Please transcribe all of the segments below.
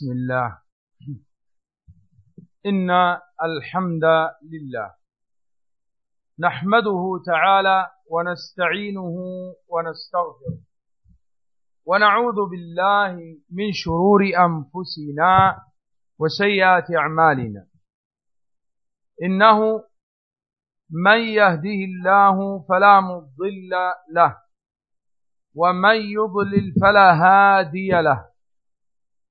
بسم الله. إن الحمد لله. نحمده تعالى ونستعينه ونستغفره. ونعوذ بالله من شرور أنفسنا وسيئات أعمالنا. إنه من يهده الله فلا مضل له ومن يضلل فلا هادي له.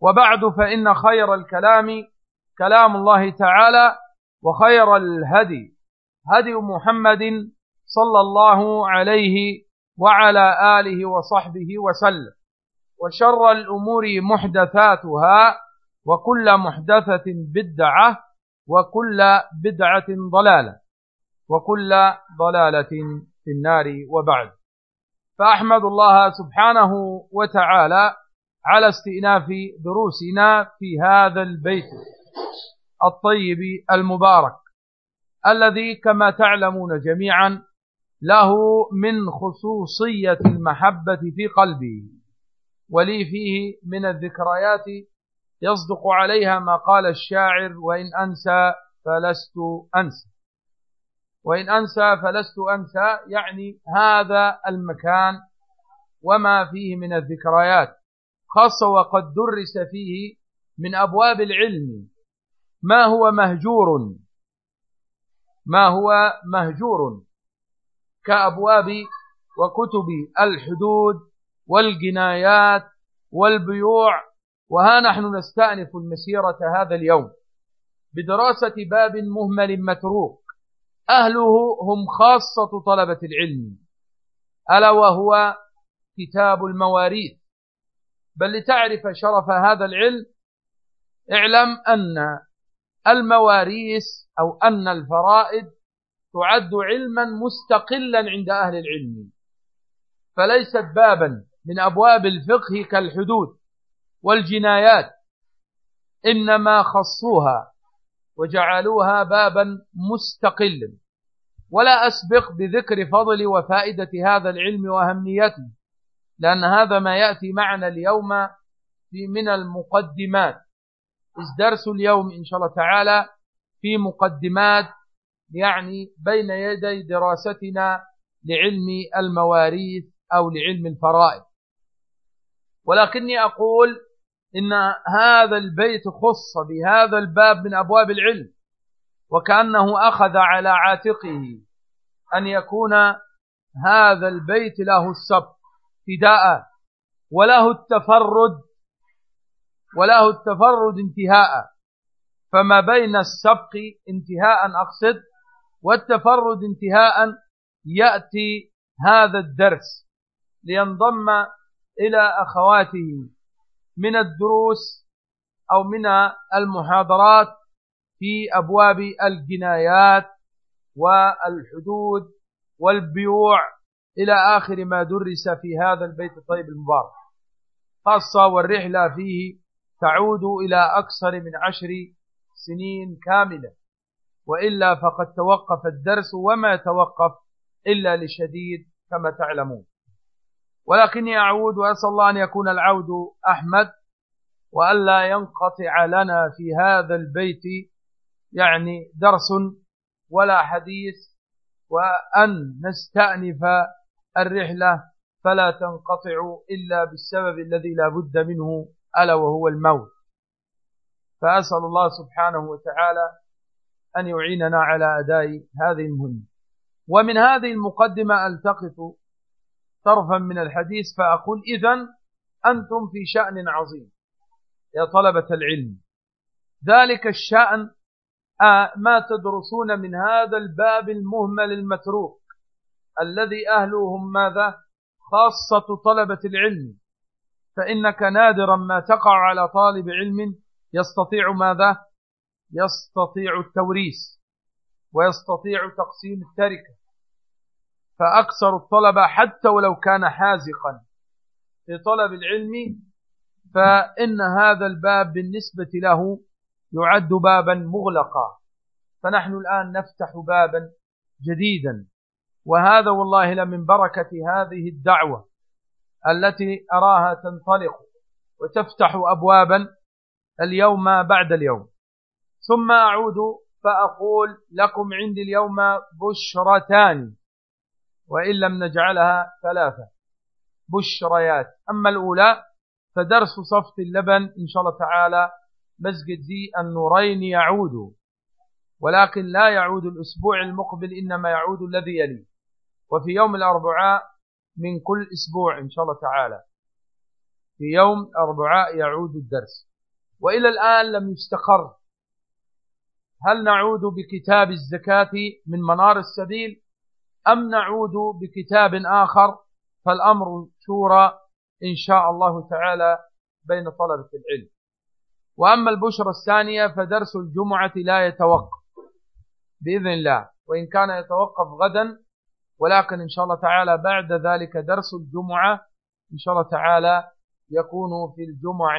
وبعد فإن خير الكلام كلام الله تعالى وخير الهدي هدي محمد صلى الله عليه وعلى آله وصحبه وسلم. وشر الأمور محدثاتها وكل محدثة بدعة وكل بدعة ضلالة وكل ضلالة في النار وبعد. فأحمد الله سبحانه وتعالى على استئناف دروسنا في هذا البيت الطيب المبارك الذي كما تعلمون جميعا له من خصوصية المحبة في قلبي ولي فيه من الذكريات يصدق عليها ما قال الشاعر وإن أنسى فلست أنسى وإن أنسى فلست أنسى يعني هذا المكان وما فيه من الذكريات. خاصة وقد درس فيه من أبواب العلم. ما هو مهجور؟ ما هو مهجور؟ كأبواب وكتب الحدود والجنايات والبيوع. وها نحن نستأنف المسيرة هذا اليوم. بدراسة باب مهمل متروك. أهله هم خاصة طلبة العلم. ألا وهو كتاب المواريث. بل لتعرف شرف هذا العلم اعلم أن المواريث أو أن الفرائد تعد علما مستقلا عند أهل العلم. فليست بابا من أبواب الفقه كالحدود والجنايات إنما خصوها وجعلوها بابا مستقلا. ولا أسبق بذكر فضل وفائدة هذا العلم وأهميته. لأن هذا ما يأتي معنا اليوم في من المقدمات. درس اليوم إن شاء الله تعالى في مقدمات يعني بين يدي دراستنا لعلم المواريث أو لعلم الفرائض. ولكني أقول إن هذا البيت خص بهذا الباب من أبواب العلم وكأنه أخذ على عاتقه أن يكون هذا البيت له السبق ابتداء وله التفرد وله التفرد انتهاء. فما بين السبق انتهاء أقصد والتفرد انتهاء يأتي هذا الدرس لينضم إلى أخواته من الدروس أو من المحاضرات في أبواب الجنايات والحدود والبيوع. إلى آخر ما درس في هذا البيت الطيب المبارك. خاصة والرحلة فيه تعود إلى أكثر من عشر سنين كاملة. وإلا فقد توقف الدرس وما يتوقف إلا لشديد كما تعلمون. ولكني أعود وأسأل الله أن يكون العود أحمد وألا ينقطع لنا في هذا البيت يعني درس ولا حديث وأن نستأنف الرحلة فلا تنقطع إلا بالسبب الذي لا بد منه ألا وهو الموت. فأسأل الله سبحانه وتعالى أن يعيننا على أداء هذه المهمة. ومن هذه المقدمة ألتقط طرفا من الحديث فأقول إذن أنتم في شأن عظيم يا طلبة العلم. ذلك الشأن آه، ما تدرسون من هذا الباب المهمل المتروك. الذي أهلهم ماذا؟ خاصة طلبة العلم. فإنك نادرا ما تقع على طالب علم يستطيع ماذا؟ يستطيع التوريث ويستطيع تقسيم التركة. فأكثر الطلبة حتى ولو كان حازقا في طلب العلم فإن هذا الباب بالنسبة له يعد بابا مغلقا. فنحن الآن نفتح بابا جديدا. وهذا والله لمن بركة هذه الدعوة التي أراها تنطلق وتفتح أبوابا اليوم بعد اليوم. ثم أعود فأقول لكم عندي اليوم بشرتان وإن لم نجعلها ثلاثة. بشريات. أما الأولى فدرس صفت اللبن إن شاء الله تعالى مسجد ذي النورين يعود. ولكن لا يعود الأسبوع المقبل إنما يعود الذي يلي. وفي يوم الأربعاء من كل أسبوع إن شاء الله تعالى. في يوم الأربعاء يعود الدرس. وإلى الآن لم يستقر. هل نعود بكتاب الزكاة من منار السبيل؟ أم نعود بكتاب آخر؟ فالأمر شورى إن شاء الله تعالى بين طلبة العلم. وأما البشرة الثانية فدرس الجمعة لا يتوقف. بإذن الله. وإن كان يتوقف غدا ولكن إن شاء الله تعالى بعد ذلك درس الجمعة إن شاء الله تعالى يكون في الجمع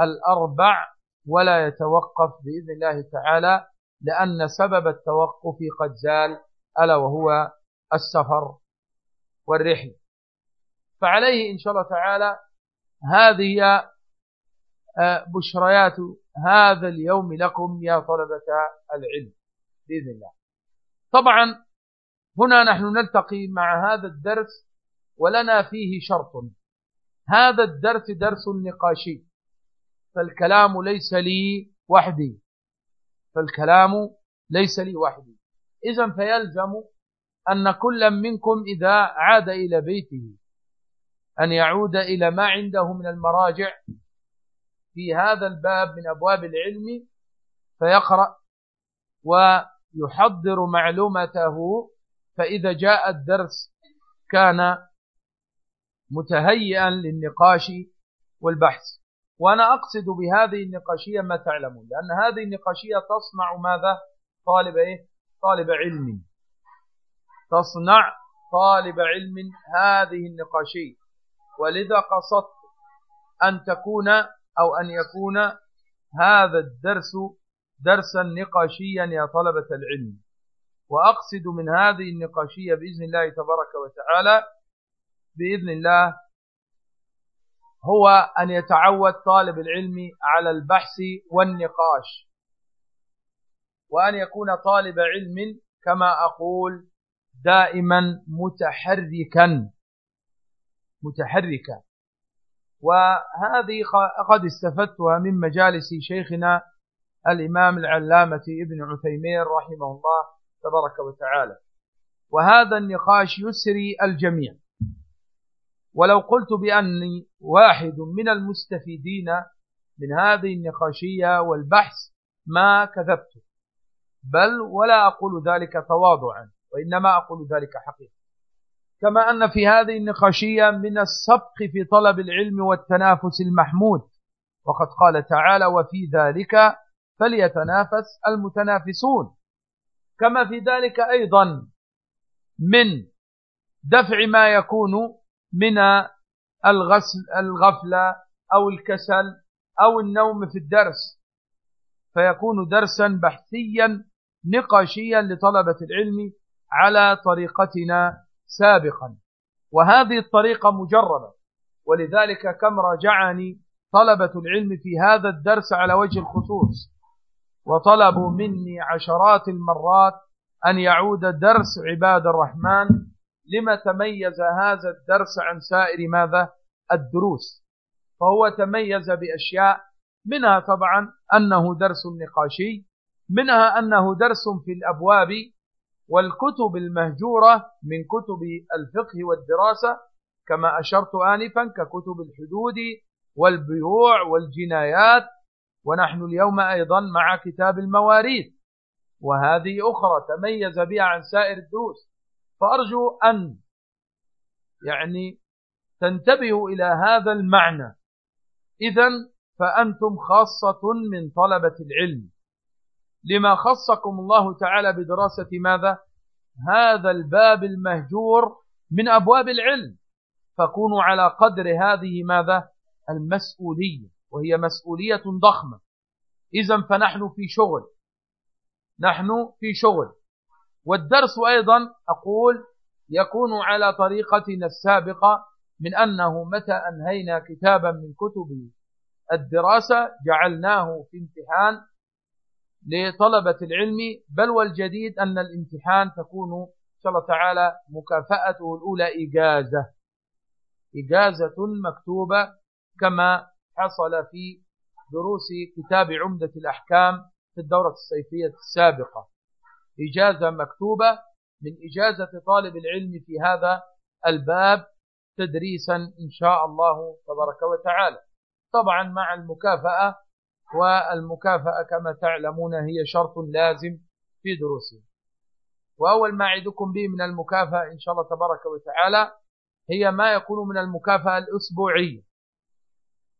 الأربع ولا يتوقف بإذن الله تعالى لأن سبب التوقف قد زال ألا وهو السفر والرحل فعليه إن شاء الله تعالى هذه آه، بشريات هذا اليوم لكم يا طلبة العلم بإذن الله. طبعا هنا نحن نلتقي مع هذا الدرس ولنا فيه شرط. هذا الدرس درس نقاشي. فالكلام ليس لي وحدي. فالكلام ليس لي وحدي. إذا فيلزم أن كل منكم إذا عاد إلى بيته أن يعود إلى ما عنده من المراجع في هذا الباب من أبواب العلم فيقرأ ويحضر معلومته فإذا جاء الدرس كان متهيئا للنقاش والبحث. وأنا أقصد بهذه النقاشية ما تعلمون لأن هذه النقاشية تصنع ماذا؟ طالب إيه؟ طالب علم. تصنع طالب علم هذه النقاشية. ولذا قصدت أن تكون أو أن يكون هذا الدرس درسا نقاشيا يا طلبة العلم. وأقصد من هذه النقاشية بإذن الله تبارك وتعالى بإذن الله هو أن يتعود طالب العلم على البحث والنقاش وأن يكون طالب علم كما أقول دائما متحركا متحركا. وهذه قد استفدتها من مجالس شيخنا الإمام العلامة ابن عثيمين رحمه الله تبارك وتعالى. وهذا النقاش يسري الجميع. ولو قلت بأني واحد من المستفيدين من هذه النقاشية والبحث ما كذبت. بل ولا أقول ذلك تواضعا وإنما أقول ذلك حقيقة. كما أن في هذه النقاشية من السبق في طلب العلم والتنافس المحمود. وقد قال تعالى وفي ذلك فليتنافس المتنافسون كما في ذلك أيضا من دفع ما يكون من الغسل الغفلة أو الكسل أو النوم في الدرس. فيكون درسا بحثيا نقاشيا لطلبة العلم على طريقتنا سابقا. وهذه الطريقة مجربة. ولذلك كم راجعني طلبة العلم في هذا الدرس على وجه الخصوص. وطلبوا مني عشرات المرات أن يعود درس عباد الرحمن. لما تميز هذا الدرس عن سائر ماذا؟ الدروس. فهو تميز بأشياء منها طبعا أنه درس نقاشي منها أنه درس في الأبواب والكتب المهجورة من كتب الفقه والدراسة كما أشرت آنفا ككتب الحدود والبيوع والجنايات ونحن اليوم أيضا مع كتاب المواريث. وهذه أخرى تميز بها عن سائر الدروس. فأرجو أن يعني تنتبهوا إلى هذا المعنى. إذا فأنتم خاصة من طلبة العلم. لما خصكم الله تعالى بدراسة ماذا؟ هذا الباب المهجور من أبواب العلم. فكونوا على قدر هذه ماذا؟ المسؤولية. وهي مسؤولية ضخمة. إذا فنحن في شغل. نحن في شغل. والدرس أيضا أقول يكون على طريقتنا السابقة من أنه متى أنهينا كتابا من كتب الدراسة جعلناه في امتحان لطلبة العلم بل والجديد أن الامتحان تكون إن شاء الله تعالى مكافأته الأولى إجازة. إجازة مكتوبة كما حصل في دروس كتاب عمدة الأحكام في الدورة الصيفية السابقة. إجازة مكتوبة من إجازة طالب العلم في هذا الباب تدريسا إن شاء الله تبارك وتعالى. طبعا مع المكافأة والمكافأة كما تعلمون هي شرط لازم في دروسهم وأول ما أعدكم به من المكافأة إن شاء الله تبارك وتعالى هي ما يكون من المكافأة الأسبوعية.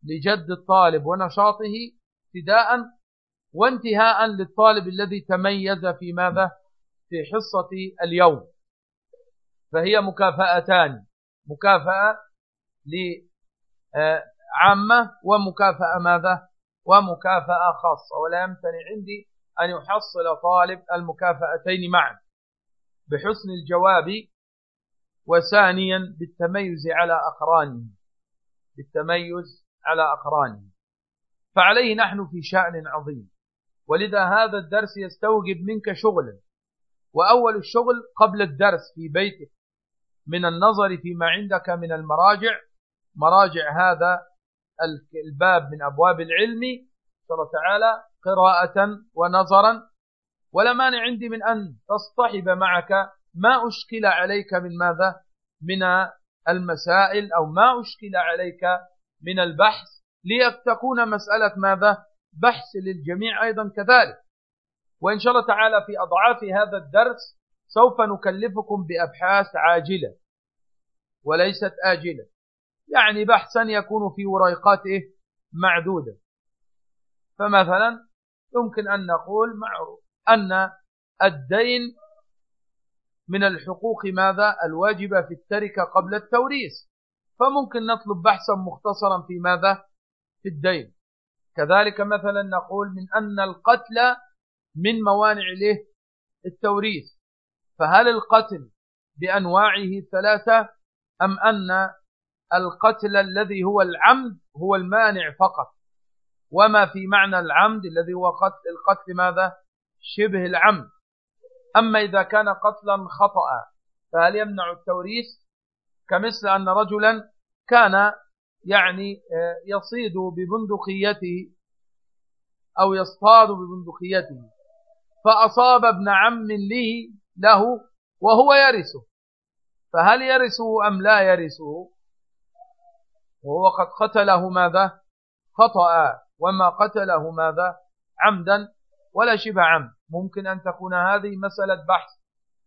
لجد الطالب ونشاطه ابتداء وانتهاء للطالب الذي تميز في ماذا؟ في حصة اليوم. فهي مكافأتان مكافأة لعامة ومكافأة ماذا؟ ومكافأة خاصة. ولا يمتنع عندي أن يحصل طالب المكافأتين معا. بحسن الجواب وثانيا بالتميز على أقرانه. بالتميز على أقرانه. فعليه نحن في شأن عظيم. ولذا هذا الدرس يستوجب منك شغلا وأول الشغل قبل الدرس في بيتك. من النظر فيما عندك من المراجع. مراجع هذا الباب من أبواب العلم. صلى الله تعالى قراءة ونظرا. ولا مانع عندي من أن تصطحب معك ما أشكل عليك من ماذا؟ من المسائل أو ما أشكل عليك من البحث لتكون مسألة ماذا؟ بحث للجميع أيضا كذلك. وإن شاء الله تعالى في أضعاف هذا الدرس سوف نكلفكم بأبحاث عاجلة وليست آجلة. يعني بحثا يكون في وريقات إيه؟ معدودة. فمثلا يمكن أن نقول معروف أن الدين من الحقوق ماذا؟ الواجبة في التركة قبل التوريث. فممكن نطلب بحثا مختصرا في ماذا؟ في الدين. كذلك مثلا نقول من أن القتل من موانع له التوريث. فهل القتل بأنواعه ثلاثة أم أن القتل الذي هو العمد هو المانع فقط؟ وما في معنى العمد الذي هو قتل؟ القتل ماذا؟ شبه العمد. أما إذا كان قتلا خطأ فهل يمنع التوريث؟ كمثل أن رجلا كان يعني آه، يصيد ببندقيته أو يصطاد ببندقيته فأصاب ابن عم له له وهو يرثه. فهل يرثه أم لا يرثه؟ وهو قد قتله ماذا؟ خطأ. وما قتله ماذا؟ عمدا. ولا شبه عمد ممكن أن تكون هذه مسألة بحث.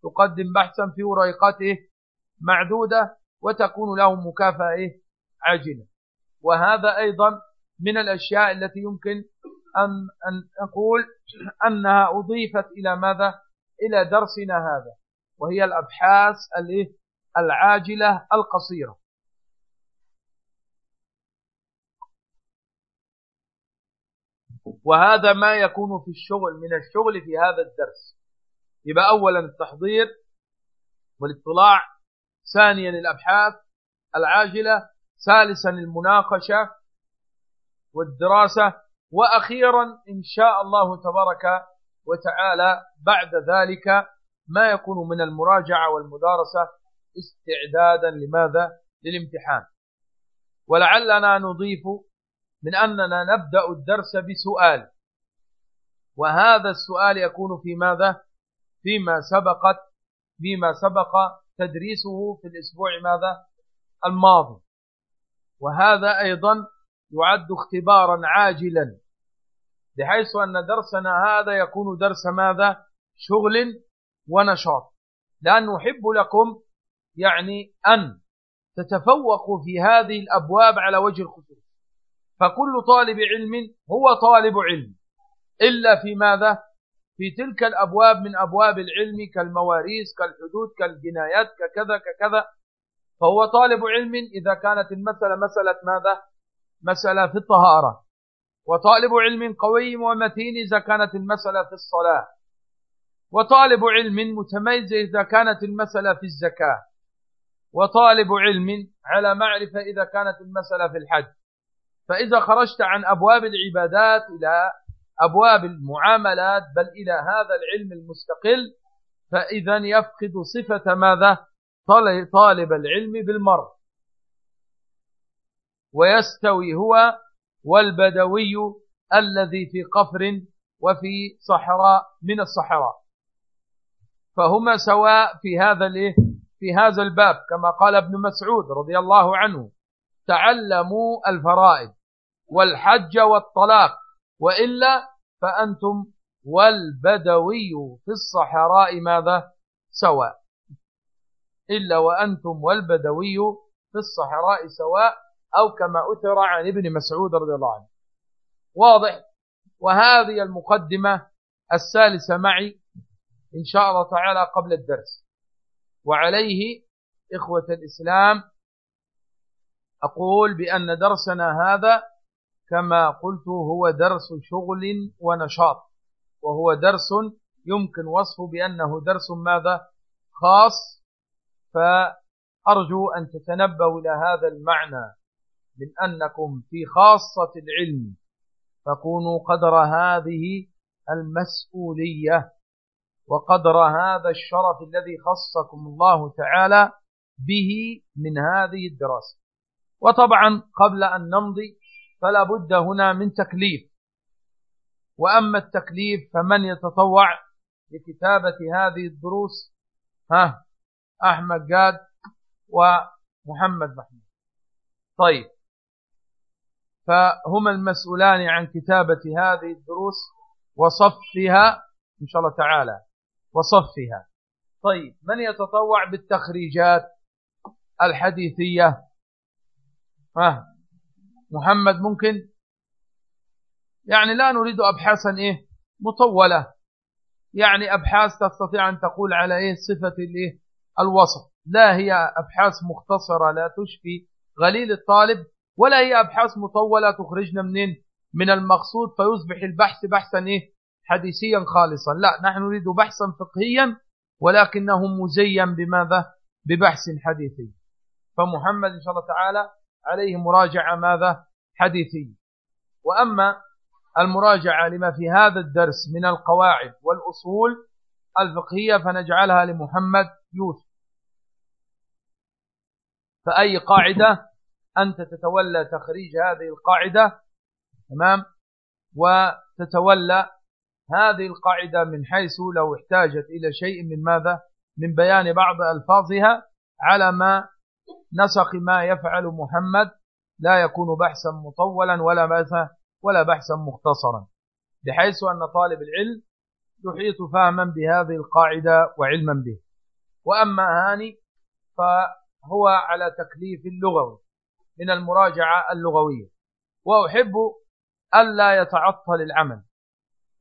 تقدم بحثا في وريقته معدودة. وتكون له مكافأة عاجلة. وهذا أيضا من الأشياء التي يمكن أن, أن أقول أنها أضيفت إلى ماذا؟ إلى درسنا هذا وهي الأبحاث العاجلة القصيرة. وهذا ما يكون في الشغل من الشغل في هذا الدرس. يبقى أولا التحضير والاطلاع ثانيا الأبحاث العاجلة ثالثا المناقشة والدراسة وأخيرا إن شاء الله تبارك وتعالى بعد ذلك ما يكون من المراجعة والمدارسة استعدادا لماذا؟ للامتحان. ولعلنا نضيف من أننا نبدأ الدرس بسؤال وهذا السؤال يكون في ماذا؟ فيما سبقت فيما سبق تدريسه في الأسبوع ماذا؟ الماضي. وهذا أيضا يعد اختبارا عاجلا بحيث أن درسنا هذا يكون درس ماذا؟ شغل ونشاط. لأن نحب لكم يعني أن تتفوقوا في هذه الأبواب على وجه الخصوص. فكل طالب علم هو طالب علم إلا في ماذا؟ في تلك الأبواب من أبواب العلم كالمواريث كالحدود كالجنايات ككذا ككذا. فهو طالب علم إذا كانت المسألة مسألة ماذا؟ مسألة في الطهارة. وطالب علم قوي ومتين إذا كانت المسألة في الصلاة. وطالب علم متميز إذا كانت المسألة في الزكاة. وطالب علم على معرفة إذا كانت المسألة في الحج. فإذا خرجت عن أبواب العبادات إلى أبواب المعاملات بل إلى هذا العلم المستقل فإذا يفقد صفة ماذا؟ طالب العلم بالمر ويستوي هو والبدوي الذي في قفر وفي صحراء من الصحراء. فهما سواء في هذا الايه في هذا الباب كما قال ابن مسعود رضي الله عنه تعلموا الفرائض والحج والطلاق وإلا فأنتم والبدوي في الصحراء ماذا؟ سواء. إلا وأنتم والبدوي في الصحراء سواء أو كما أثر عن ابن مسعود رضي الله عنه. واضح. وهذه المقدمة الثالثة معي إن شاء الله تعالى قبل الدرس. وعليه إخوة الإسلام أقول بأن درسنا هذا كما قلت هو درس شغل ونشاط وهو درس يمكن وصفه بأنه درس ماذا؟ خاص. فأرجو أن تتنبوا إلى هذا المعنى من أنكم في خاصة العلم فكونوا قدر هذه المسؤولية وقدر هذا الشرف الذي خصكم الله تعالى به من هذه الدراسة. وطبعا قبل أن نمضي فلا بد هنا من تكليف. وأما التكليف فمن يتطوع لكتابة هذه الدروس؟ ها أحمد قاد ومحمد محمود. طيب فهما المسؤولان عن كتابة هذه الدروس وصفها إن شاء الله تعالى وصفها. طيب من يتطوع بالتخريجات الحديثية؟ ها محمد ممكن؟ يعني لا نريد أبحاثا إيه؟ مطولة. يعني أبحاث تستطيع أن تقول على إيه؟ صفة الإيه؟ الوصف. لا هي أبحاث مختصرة لا تشفي غليل الطالب ولا هي أبحاث مطولة تخرجنا منين؟ من المقصود فيصبح البحث بحثا إيه؟ حديثيا خالصا. لا نحن نريد بحثا فقهيا ولكنه مزين بماذا؟ ببحث حديثي. فمحمد إن شاء الله تعالى عليه مراجعة ماذا؟ حديثية. وأما المراجعة لما في هذا الدرس من القواعد والأصول الفقهية فنجعلها لمحمد يوسف. فأي قاعدة؟ أنت تتولى تخريج هذه القاعدة تمام؟ وتتولى هذه القاعدة من حيث لو احتاجت إلى شيء من ماذا؟ من بيان بعض ألفاظها على ما نسق ما يفعل محمد لا يكون بحثا مطولا ولا بحثا ولا بحثا مختصرا. بحيث أن طالب العلم يحيط فهما بهذه القاعدة وعلما به. وأما هاني فهو على تكليف اللغوي من المراجعة اللغوية. وأحب ألا يتعطل العمل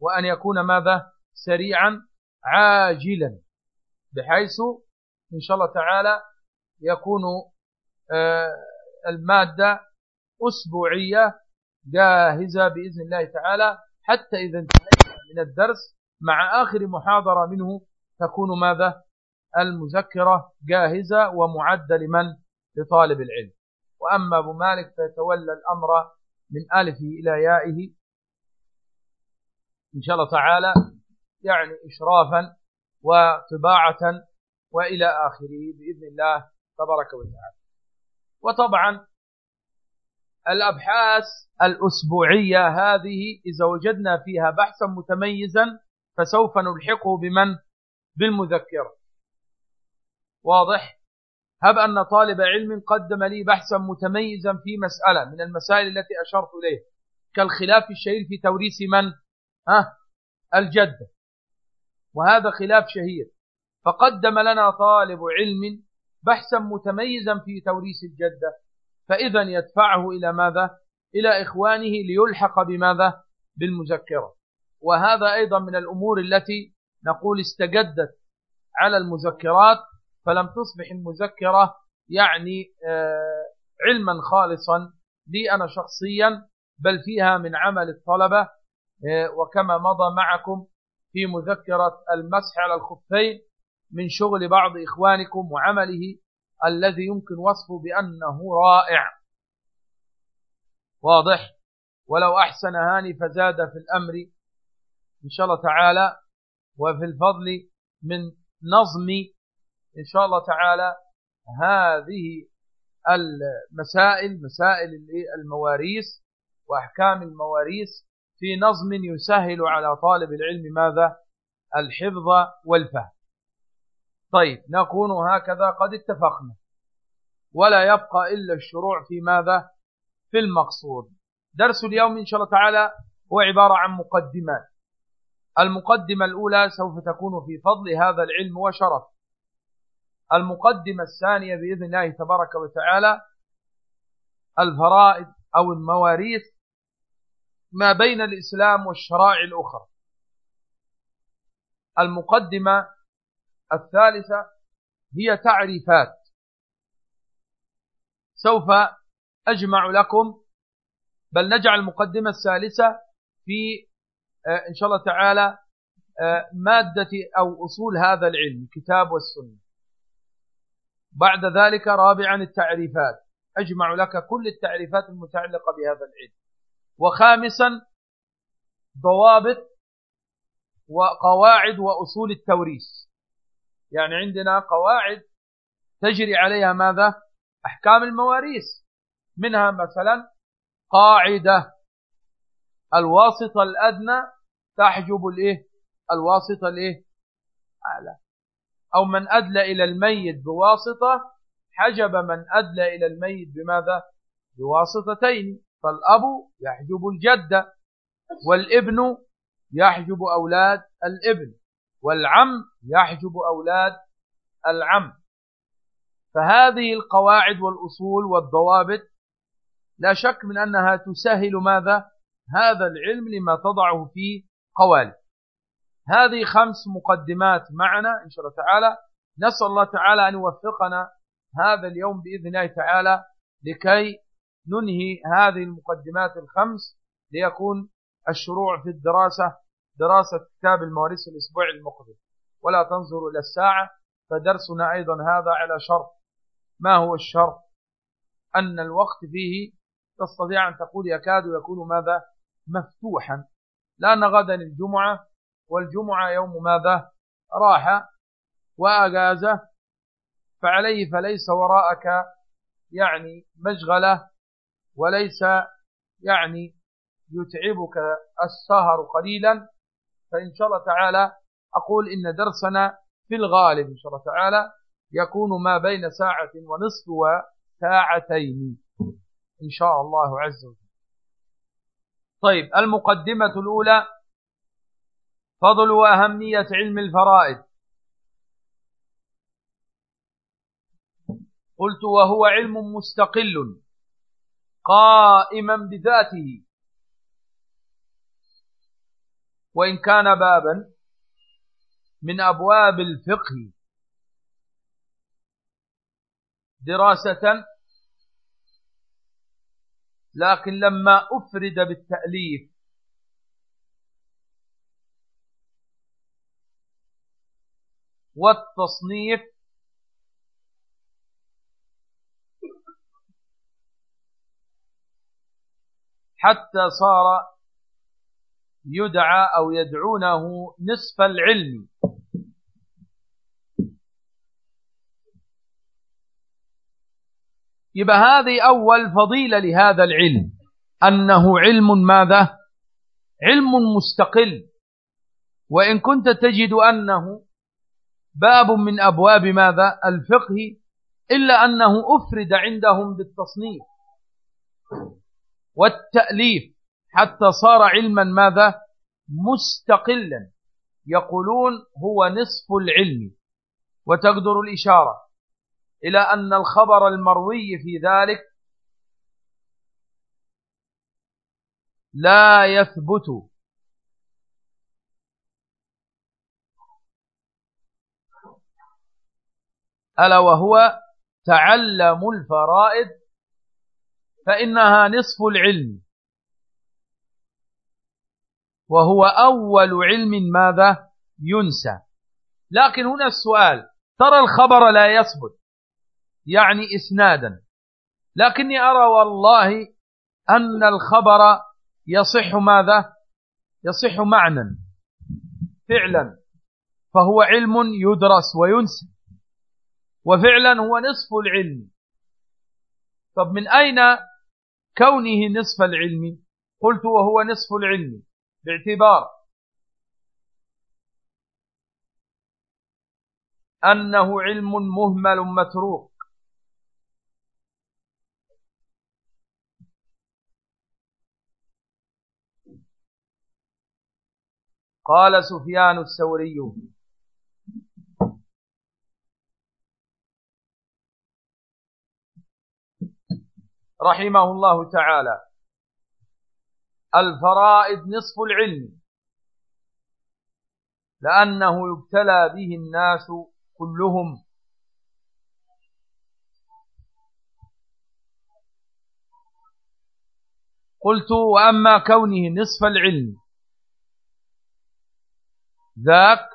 وأن يكون ماذا؟ سريعا عاجلا. بحيث إن شاء الله تعالى يكون آه، المادة أسبوعية جاهزة بإذن الله تعالى حتى إذا انتهينا من الدرس مع آخر محاضرة منه تكون ماذا؟ المذكرة جاهزة ومعدة لمن؟ لطالب العلم. وأما أبو مالك فيتولى الأمر من ألفه إلى يائه. إن شاء الله تعالى يعني إشرافا وطباعة وإلى آخره بإذن الله. تبارك وتعالى. وطبعا الأبحاث الأسبوعية هذه إذا وجدنا فيها بحثا متميزا فسوف نلحقه بمن؟ بالمذكرة. واضح؟ هب أن طالب علم قدم لي بحثا متميزا في مسألة من المسائل التي أشرت إليه كالخلاف الشهير في توريث من؟ ها؟ الجدة وهذا خلاف شهير. فقدم لنا طالب علم بحثا متميزا في توريث الجدة. فإذا يدفعه إلى ماذا؟ إلى إخوانه ليلحق بماذا؟ بالمذكرة. وهذا أيضا من الأمور التي نقول استجدت على المذكرات فلم تصبح المذكرة يعني آه، علما خالصا لي أنا شخصيا بل فيها من عمل الطلبة آه، وكما مضى معكم في مذكرة المسح على الخفين من شغل بعض إخوانكم وعمله الذي يمكن وصفه بأنه رائع. واضح؟ ولو أحسن هاني فزاد في الأمر. إن شاء الله تعالى وفي الفضل من نظم إن شاء الله تعالى هذه المسائل مسائل المواريث وأحكام المواريث في نظم يسهل على طالب العلم ماذا؟ الحفظ والفهم. طيب نكون هكذا قد اتفقنا. ولا يبقى إلا الشروع في ماذا؟ في المقصود. درس اليوم إن شاء الله تعالى هو عبارة عن مقدمات. المقدمة الأولى سوف تكون في فضل هذا العلم وشرف. المقدمة الثانية بإذن الله تبارك وتعالى الفرائض أو المواريث ما بين الإسلام والشرائع الأخرى. المقدمة الثالثة هي تعريفات. سوف أجمع لكم بل نجعل المقدمة الثالثة في آه، إن شاء الله تعالى آه، مادة أو أصول هذا العلم كتاب والسنة. بعد ذلك رابعا التعريفات. أجمع لك كل التعريفات المتعلقة بهذا العلم. وخامسا ضوابط وقواعد وأصول التوريث. يعني عندنا قواعد تجري عليها ماذا؟ أحكام المواريث. منها مثلا قاعدة. الواسطة الأدنى تحجب الإيه؟ الواسطة الإيه؟ أعلى. أو من أدلى إلى الميت بواسطة حجب من أدلى إلى الميت بماذا؟ بواسطتين. فالأب يحجب الجدة والابن يحجب أولاد الابن. والعم يحجب أولاد العم. فهذه القواعد والأصول والضوابط لا شك من أنها تسهل ماذا؟ هذا العلم لما تضعه في قوالب. هذه خمس مقدمات معنا إن شاء الله تعالى. نسأل الله تعالى أن يوفقنا هذا اليوم بإذن الله تعالى لكي ننهي هذه المقدمات الخمس ليكون الشروع في الدراسة دراسة كتاب المواريث الأسبوع المقبل. ولا تنظروا إلى الساعة فدرسنا أيضا هذا على شرط. ما هو الشرط؟ أن الوقت فيه تستطيع أن تقول يكاد يكون ماذا؟ مفتوحا. لأن غدا الجمعة والجمعة يوم ماذا؟ راحة وأجازة. فعليه فليس وراءك يعني مشغلة وليس يعني يتعبك السهر قليلا. فإن شاء الله تعالى أقول إن درسنا في الغالب إن شاء الله تعالى يكون ما بين ساعة ونصف وساعتين. إن شاء الله عز وجل. طيب المقدمة الأولى فضل وأهمية علم الفرائض. قلت وهو علم مستقل قائما بذاته. وإن كان بابا من أبواب الفقه دراسة لكن لما أفرد بالتأليف والتصنيف حتى صار يدعى أو يدعونه نصف العلم. يبقى هذه أول فضيلة لهذا العلم أنه علم ماذا؟ علم مستقل. وإن كنت تجد أنه باب من أبواب ماذا؟ الفقه إلا أنه أفرد عندهم بالتصنيف والتأليف. حتى صار علما ماذا؟ مستقلا. يقولون هو نصف العلم. وتقدر الإشارة إلى أن الخبر المروي في ذلك لا يثبت. ألا وهو تعلم الفرائد فإنها نصف العلم. وهو أول علم ماذا؟ ينسى. لكن هنا السؤال ترى الخبر لا يثبت يعني إسنادا. لكني أرى والله أن الخبر يصح ماذا؟ يصح معنى فعلا. فهو علم يدرس وينسى. وفعلا هو نصف العلم. طب من أين كونه نصف العلم؟ قلت وهو نصف العلم. باعتبار أنه علم مهمل متروك. قال سفيان الثوري رحمه الله تعالى الفرائد نصف العلم لأنه يبتلى به الناس كلهم. قلت وأما كونه نصف العلم ذاك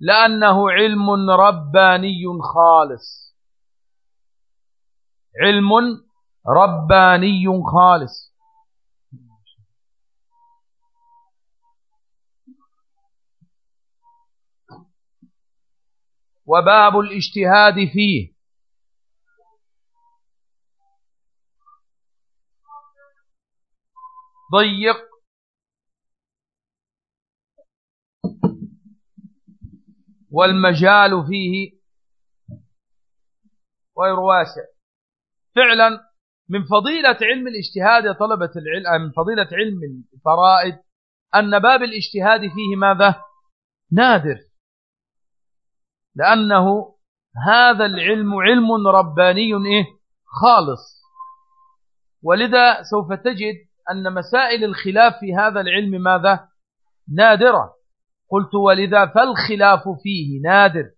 لأنه علم رباني خالص. علم رباني خالص. وباب الاجتهاد فيه. ضيق. والمجال فيه غير واسع. فعلا من فضيلة علم الاجتهاد يا طلبة العلم من فضيلة علم الفرائد أن باب الاجتهاد فيه ماذا؟ نادر. لأنه هذا العلم علم رباني إيه؟ خالص. ولذا سوف تجد أن مسائل الخلاف في هذا العلم ماذا؟ نادرة. قلت ولذا فالخلاف فيه نادر.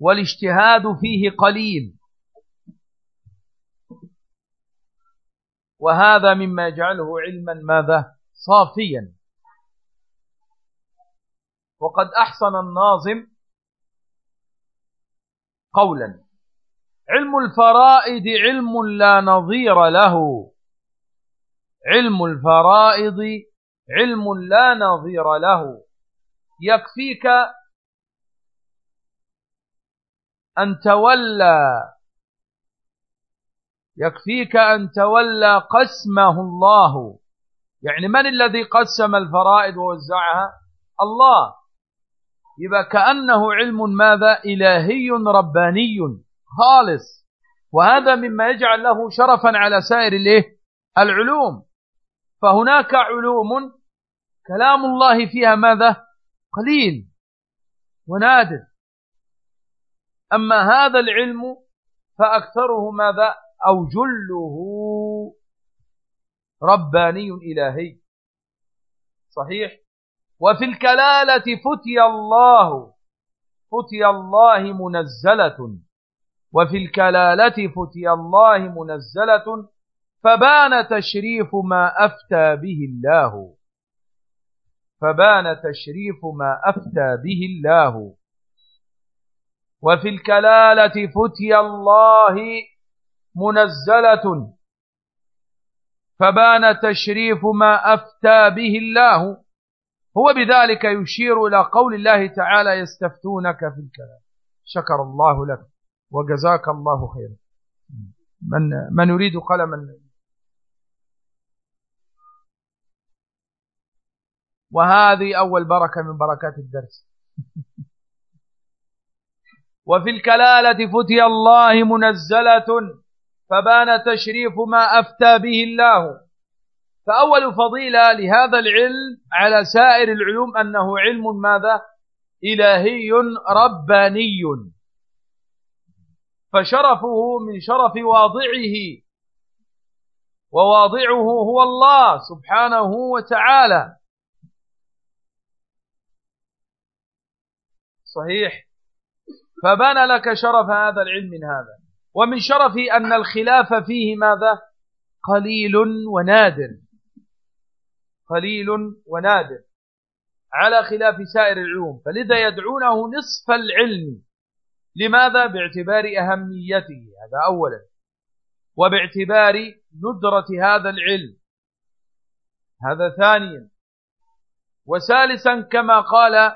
والاجتهاد فيه قليل. وهذا مما يجعله علما ماذا؟ صافيا. وقد أحسن الناظم قولا. علم الفرائد علم لا نظير له. علم الفرائض علم لا نظير له. يكفيك أن تولى. يكفيك أن تولى قسمه الله. يعني من الذي قسم الفرائض ووزعها؟ الله. يبقى كأنه علم ماذا؟ إلهي رباني. خالص. وهذا مما يجعل له شرفا على سائر العلوم. فهناك علوم كلام الله فيها ماذا؟ قليل. ونادر. أما هذا العلم فأكثره ماذا؟ أو جله. رباني إلهي. صحيح؟ وفي الكلالة فتي الله فتي الله منزلة. وفي الكلالة فتي الله منزلة فبان تشريف ما أفتى به الله. فبان تشريف ما أفتى به الله. وفي الكلالة فتي الله منزلة. فبان تشريف ما أفتى به الله. هو بذلك يشير إلى قول الله تعالى يستفتونك في الكلام. شكر الله لك وجزاك الله خيرا. من, من يريد قلما. وهذه أول بركة من بركات الدرس. وفي الكلالة فتي الله منزلة فبان تشريف ما أفتى به الله. فأول فضيلة لهذا العلم على سائر العلوم أنه علم ماذا؟ إلهي رباني. فشرفه من شرف واضعه وواضعه هو الله سبحانه وتعالى. صحيح؟ فبان لك شرف هذا العلم من هذا. ومن شرف أن الخلاف فيه ماذا؟ قليل ونادر. قليل ونادر على خلاف سائر العلوم. فلذا يدعونه نصف العلم. لماذا؟ باعتبار أهميته. هذا أولا. وباعتبار ندرة هذا العلم. هذا ثانيا. وثالثا كما قال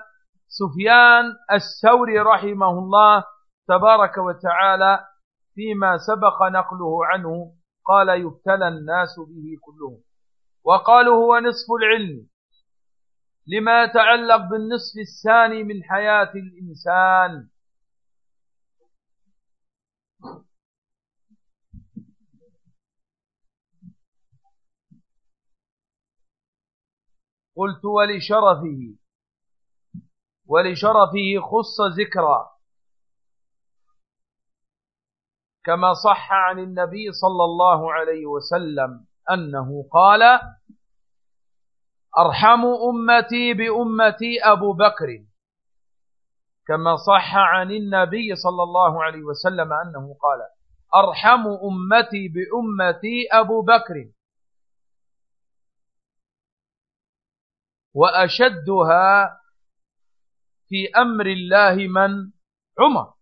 سفيان الثوري رحمه الله تبارك وتعالى فيما سبق نقله عنه قال يبتلى الناس به كلهم. وقالوا هو نصف العلم لما يتعلق بالنصف الثاني من حياة الإنسان. قلت ولشرفه ولشرفه خص ذكرى. كما صح عن النبي صلى الله عليه وسلم. أنه قال أرحم أمتي بأمتي أبو بكر كما صح عن النبي صلى الله عليه وسلم أنه قال أرحم أمتي بأمتي أبو بكر. وأشدها في أمر الله من عمر.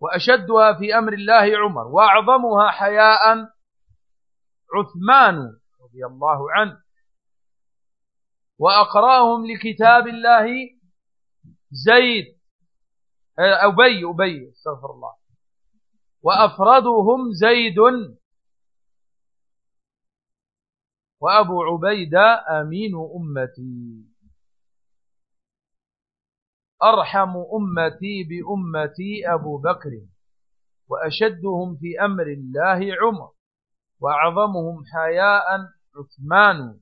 وأشدها في أمر الله عمر وأعظمها حياء عثمان رضي الله عنه. وأقراهم لكتاب الله زيد أبي أبي استغفر الله. وأفردهم زيد. وأبو عبيدة أمين أمتي. أرحم أمتي بأمتي أبو بكر وأشدهم في أمر الله عمر وأعظمهم حياء عثمان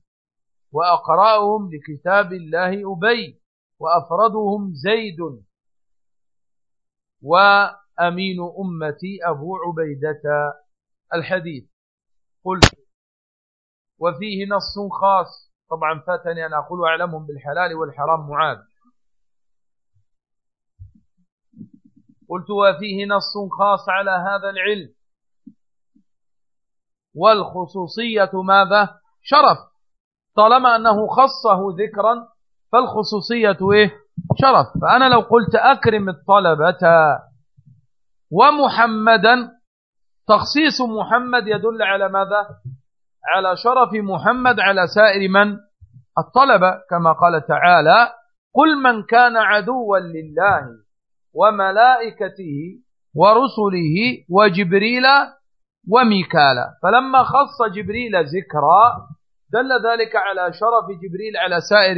وأقرأهم لكتاب الله أبي وأفردهم زيد وأمين أمتي أبو عبيدة الحديث. قلت وفيه نص خاص. طبعا فاتني أن أقول أعلمهم بالحلال والحرام معاذ. قلت وفيه نص خاص على هذا العلم. والخصوصية ماذا؟ شرف. طالما أنه خصه ذكرا فالخصوصية إيه؟ شرف. فأنا لو قلت أكرم الطلبة ومحمدا تخصيص محمد يدل على ماذا؟ على شرف محمد على سائر من؟ الطلبة كما قال تعالى قل من كان عدوا لله وملائكته ورسله وجبريل وميكالا فلما خص جبريل ذكرى دل ذلك على شرف جبريل على سائر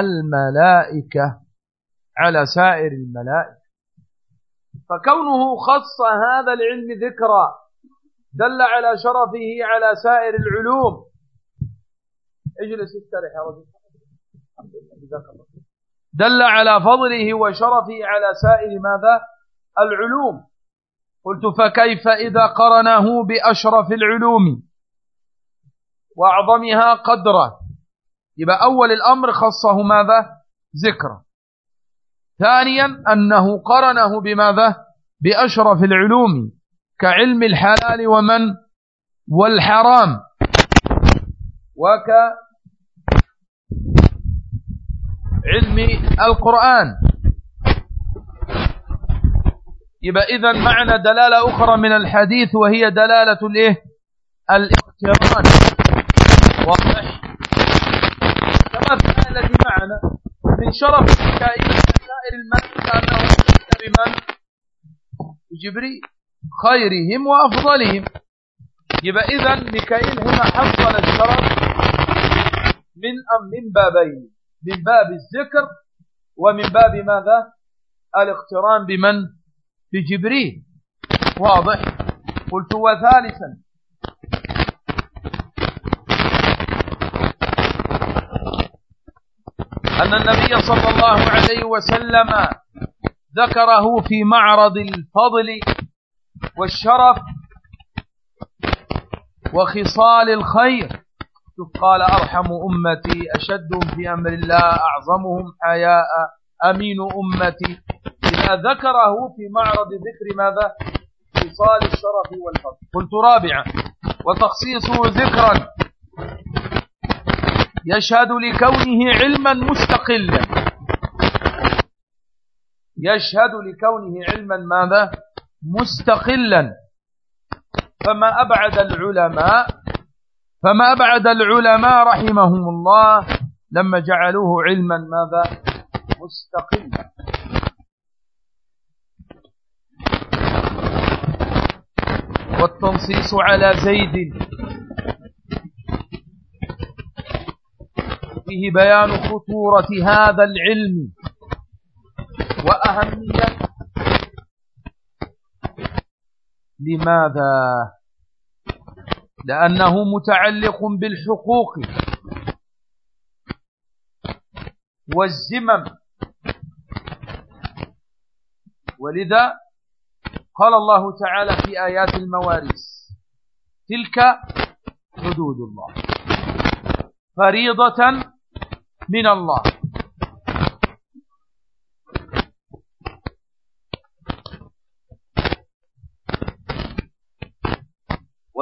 الملائكة. على سائر الملائكة. فكونه خص هذا العلم ذكرى دل على شرفه على سائر العلوم. اجلس استرح يا رجل الحمد لله. جزاك الله دل على فضله وشرفه على سائر ماذا؟ العلوم. قلت فكيف إذا قرنه بأشرف العلوم؟ وأعظمها قدرا. يبقى أول الأمر خصه ماذا؟ ذكر ثانيا أنه قرنه بماذا؟ بأشرف العلوم كعلم الحلال ومن؟ والحرام. وك علم القرآن. يبقى إذا معنا دلالة أخرى من الحديث وهي دلالة الإيه؟ الاقتران. واضح؟ كما في الذي معنا من شرف كائن سائر الملك أنه بمن؟ جبريل خيرهم وأفضلهم. يبقى إذا ميكائيل هنا حصل الشرف من أم من بابين. من باب الذكر ومن باب ماذا؟ الاقتران بمن؟ بجبريل. واضح. قلت وثالثا. أن النبي صلى الله عليه وسلم ذكره في معرض الفضل والشرف وخصال الخير. قال أرحم أمتي أشدهم في أمر الله أعظمهم حياء أمين أمتي إذا ذكره في معرض ذكر ماذا؟ خصال الشرف والفضل. قلت رابعا. وتخصيصه ذكرا يشهد لكونه علما مستقلا. يشهد لكونه علما ماذا؟ مستقلا. فما أبعد العلماء فما أبعد العلماء رحمهم الله لما جعلوه علما ماذا؟ مستقلا. والتنصيص على زيد. فيه بيان خطورة هذا العلم وأهمية. لماذا؟ لأنه متعلق بالحقوق والزمم. ولذا قال الله تعالى في آيات المواريث تلك حدود الله فريضة من الله.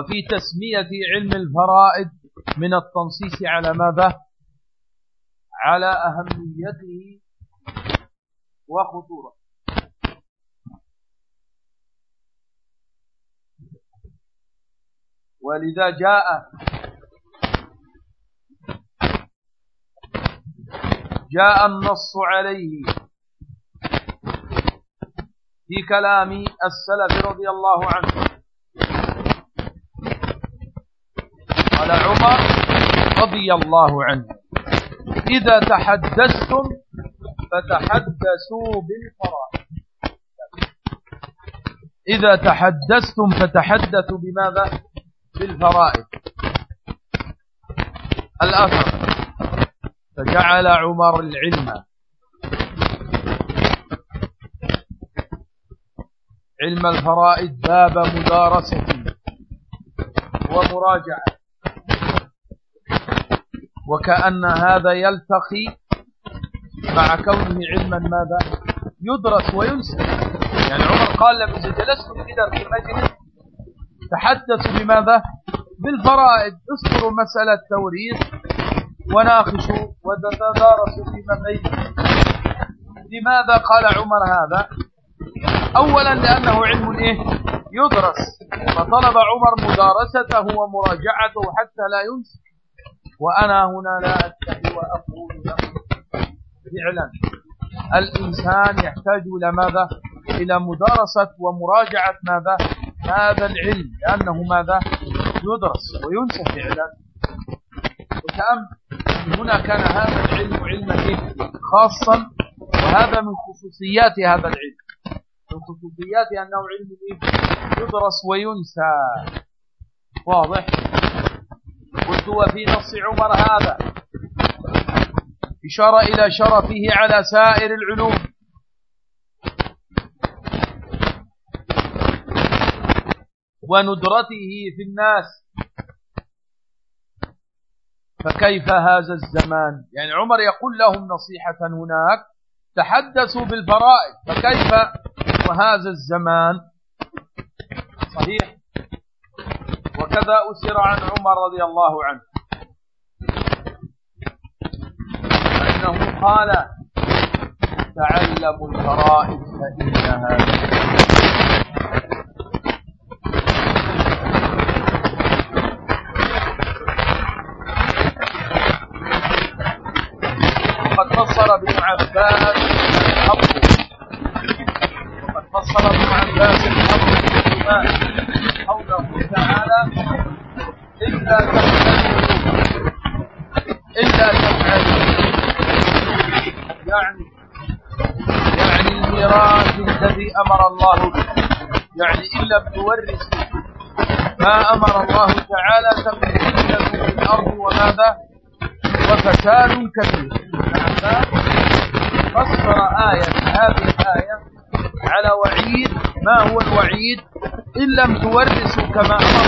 وفي تسمية علم الفرائد من التنصيص على ماذا؟ على أهميته وخطورة. ولذا جاء جاء النص عليه في كلام السلف رضي الله عنه. قال عمر رضي الله عنه. إذا تحدثتم فتحدثوا بالفرائض. إذا تحدثتم فتحدثوا بماذا؟ بالفرائض. الأثر فجعل عمر العلم. علم الفرائد باب مدارسة. ومراجعة. وكأن هذا يلتقي مع كونه علما ماذا؟ يدرس وينسى يعني عمر قال لما جلستم كده في مجلس تحدثوا بماذا؟ بالفرائد اذكروا مسألة توريث وناقشوا وتدارسوا فيما بينهم لماذا قال عمر هذا؟ أولا لأنه علم إيه؟ يدرس. فطلب عمر مدارسته ومراجعته حتى لا ينسى وأنا هنا لا أستحي وأقول له. فعلا الإنسان يحتاج إلى ماذا؟ إلى مدارسة ومراجعة ماذا؟ هذا العلم لأنه ماذا؟ يدرس وينسى فعلا. وتأمل هنا كان هذا العلم علما؟ خاصا وهذا من خصوصيات هذا العلم. من خصوصيات أنه علم؟ يدرس وينسى. واضح؟ قلت وفي نص عمر هذا. إشارة إلى شرفه على سائر العلوم. وندرته في الناس. فكيف هذا الزمان؟ يعني عمر يقول لهم نصيحة هناك. تحدثوا بالفرائض فكيف؟ وهذا الزمان. صحيح؟ وكذا أسر عن عمر رضي الله عنه. أنه قال تعلموا الفرائض فإنها وقد فسر ابن عباس لم تورثوا ما أمر الله تعالى تفسيره في الأرض وماذا؟ وفساد كثير فسر آية هذه الآية على وعيد ما هو الوعيد؟ إن لم تورثوا كما أمر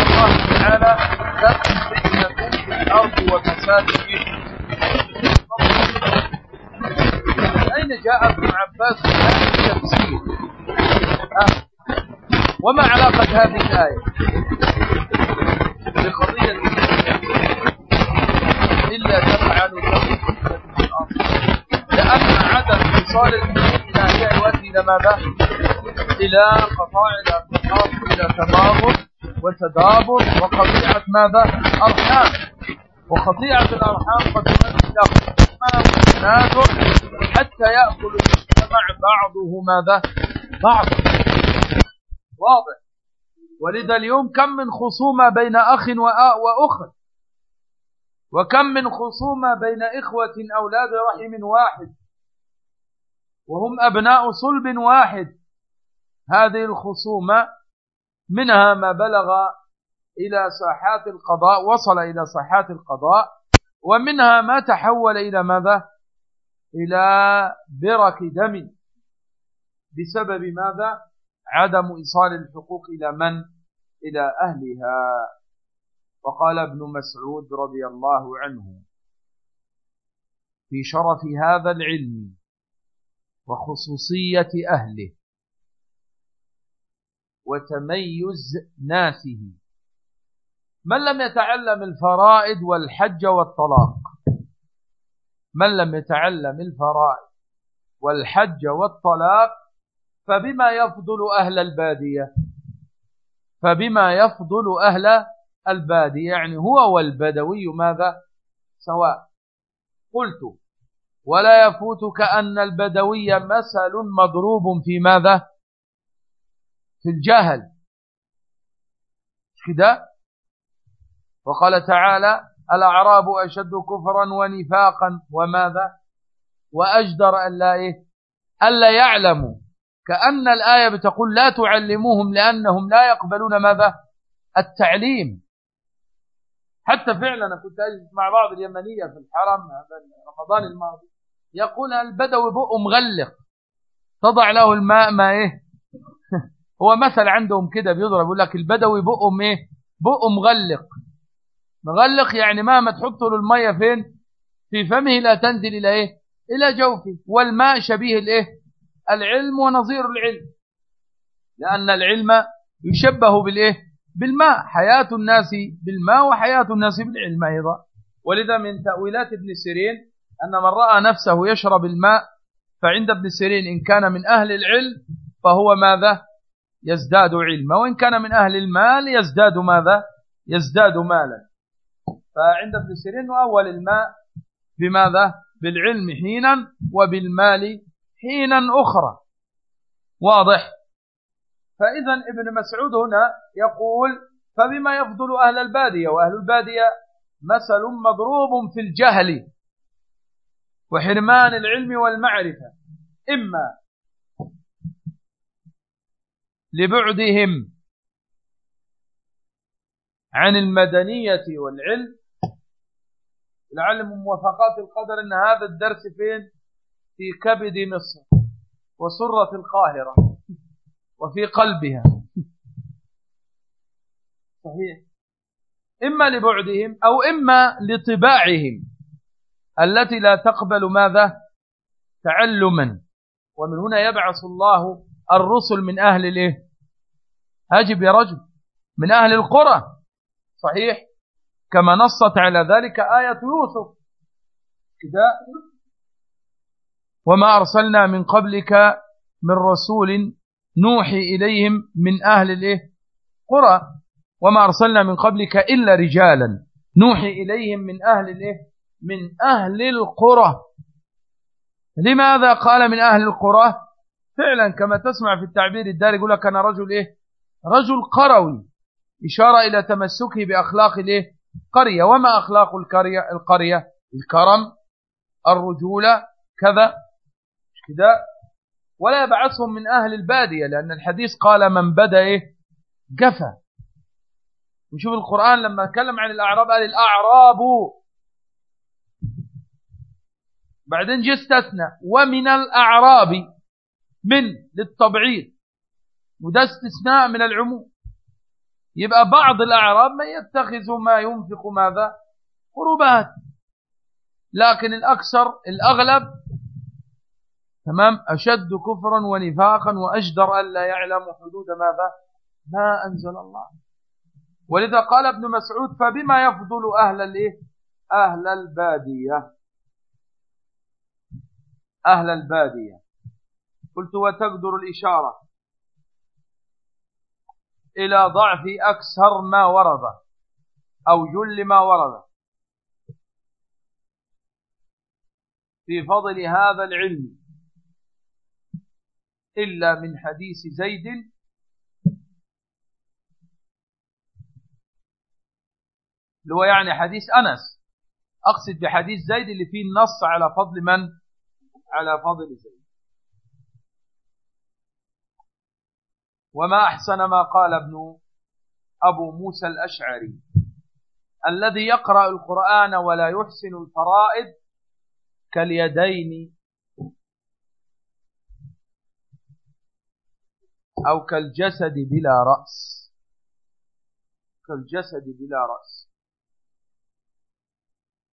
ماذا؟ إلى قطاع الأرحام إلى تماضر وتدابر وقطيعة ماذا؟ أرحام وقطيعة الأرحام قد تؤدي إلى حتى يأكل المجتمع بعضه ماذا؟ بعض واضح ولذا اليوم كم من خصومة بين أخ وأخت وكم من خصومة بين إخوة أولاد رحم واحد وهم أبناء صلب واحد. هذه الخصومة منها ما بلغ إلى ساحات القضاء وصل إلى ساحات القضاء ومنها ما تحول إلى ماذا؟ إلى برك دم. بسبب ماذا؟ عدم إيصال الحقوق إلى من؟ إلى أهلها. وقال ابن مسعود رضي الله عنه في شرف هذا العلم وخصوصية أهله. وتميز ناسه. من لم يتعلم الفرائد والحج والطلاق؟ من لم يتعلم الفرائد والحج والطلاق فبما يفضل أهل البادية؟ فبما يفضل أهل البادية يعني هو والبدوي ماذا؟ سواء. قلت ولا يفوتك أن البدوي مثل مضروب في ماذا؟ في الجهل. كده؟ وقال تعالى الأعراب أشد كفرا ونفاقا وماذا؟ وأجدر ألا إيه؟ ألا يعلموا. كأن الآية بتقول لا تعلموهم لأنهم لا يقبلون ماذا؟ التعليم. حتى فعلا كنت أجلس مع بعض اليمنية في الحرم رمضان الماضي. يقول البدوي بؤه مغلق. تضع له الماء ما إيه؟ هو مثل عندهم كده بيضرب يقول لك البدوي بؤه إيه؟ بؤه مغلق. مغلق يعني مهما تحط له المية فين؟ في فمه لا تنزل إلى إيه؟ إلى جوفه. والماء شبيه الإيه العلم ونظير العلم. لأن العلم يشبه بالإيه بالماء. حياة الناس بالماء وحياة الناس بالعلم أيضا. ولذا من تأويلات ابن سيرين أن من رأى نفسه يشرب الماء فعند ابن سيرين إن كان من أهل العلم فهو ماذا؟ يزداد علما وإن كان من أهل المال يزداد ماذا؟ يزداد مالا. فعند ابن سيرين أول الماء بماذا؟ بالعلم حينا وبالمال حينا أخرى. واضح؟ فإذا ابن مسعود هنا يقول فبما يفضل أهل البادية؟ وأهل البادية مثل مضروب في الجهل. وحرمان العلم والمعرفة. إما لبعدهم عن المدنية والعلم. لعل من موافقات القدر إن هذا الدرس فين؟ في كبد مصر وسرة القاهرة وفي قلبها. صحيح؟ إما لبعدهم أو إما لطباعهم. التي لا تقبل ماذا؟ تعلما. ومن هنا يبعث الله الرسل من أهل الإيه؟ هاجب يا رجل. من أهل القرى. صحيح؟ كما نصت على ذلك آية يوسف. كده وما أرسلنا من قبلك من رسول نوحي إليهم من أهل الإيه؟ قرى. وما أرسلنا من قبلك إلا رجالا. نوحي إليهم من أهل الإيه؟ من أهل القرى. لماذا قال من أهل القرى؟ فعلا كما تسمع في التعبير الدار يقول لك أنا رجل إيه؟ رجل قروي. إشارة إلى تمسكه بأخلاق الإيه؟ قرية. وما أخلاق القرية؟ القرية؟ الكرم الرجولة كذا. كذا ولا يبعثهم من أهل البادية لأن الحديث قال من بدأ إيه؟ جفا. نشوف القرآن لما تكلم عن الأعراب قال الأعراب بعدين جاء استثنى. ومن الأعراب من للتبعيض. وده استثناء من العموم. يبقى بعض الأعراب من يتخذ ما ينفق ماذا؟ قربات. لكن الأكثر الأغلب تمام؟ أشد كفرا ونفاقا وأجدر أن لا يعلم حدود ماذا؟ ما أنزل الله. ولذا قال ابن مسعود فبما يفضل أهل الإيه؟ أهل البادية. أهل البادية. قلت وتقدر الإشارة إلى ضعف أكثر ما ورد أو جل ما ورد. في فضل هذا العلم إلا من حديث زيد اللي هو يعني حديث أنس. أقصد بحديث زيد اللي فيه النص على فضل من على فضل زيد. وما أحسن ما قال ابن أبو موسى الأشعري. الذي يقرأ القرآن ولا يحسن الفرائد كاليدين أو كالجسد بلا رأس. كالجسد بلا رأس.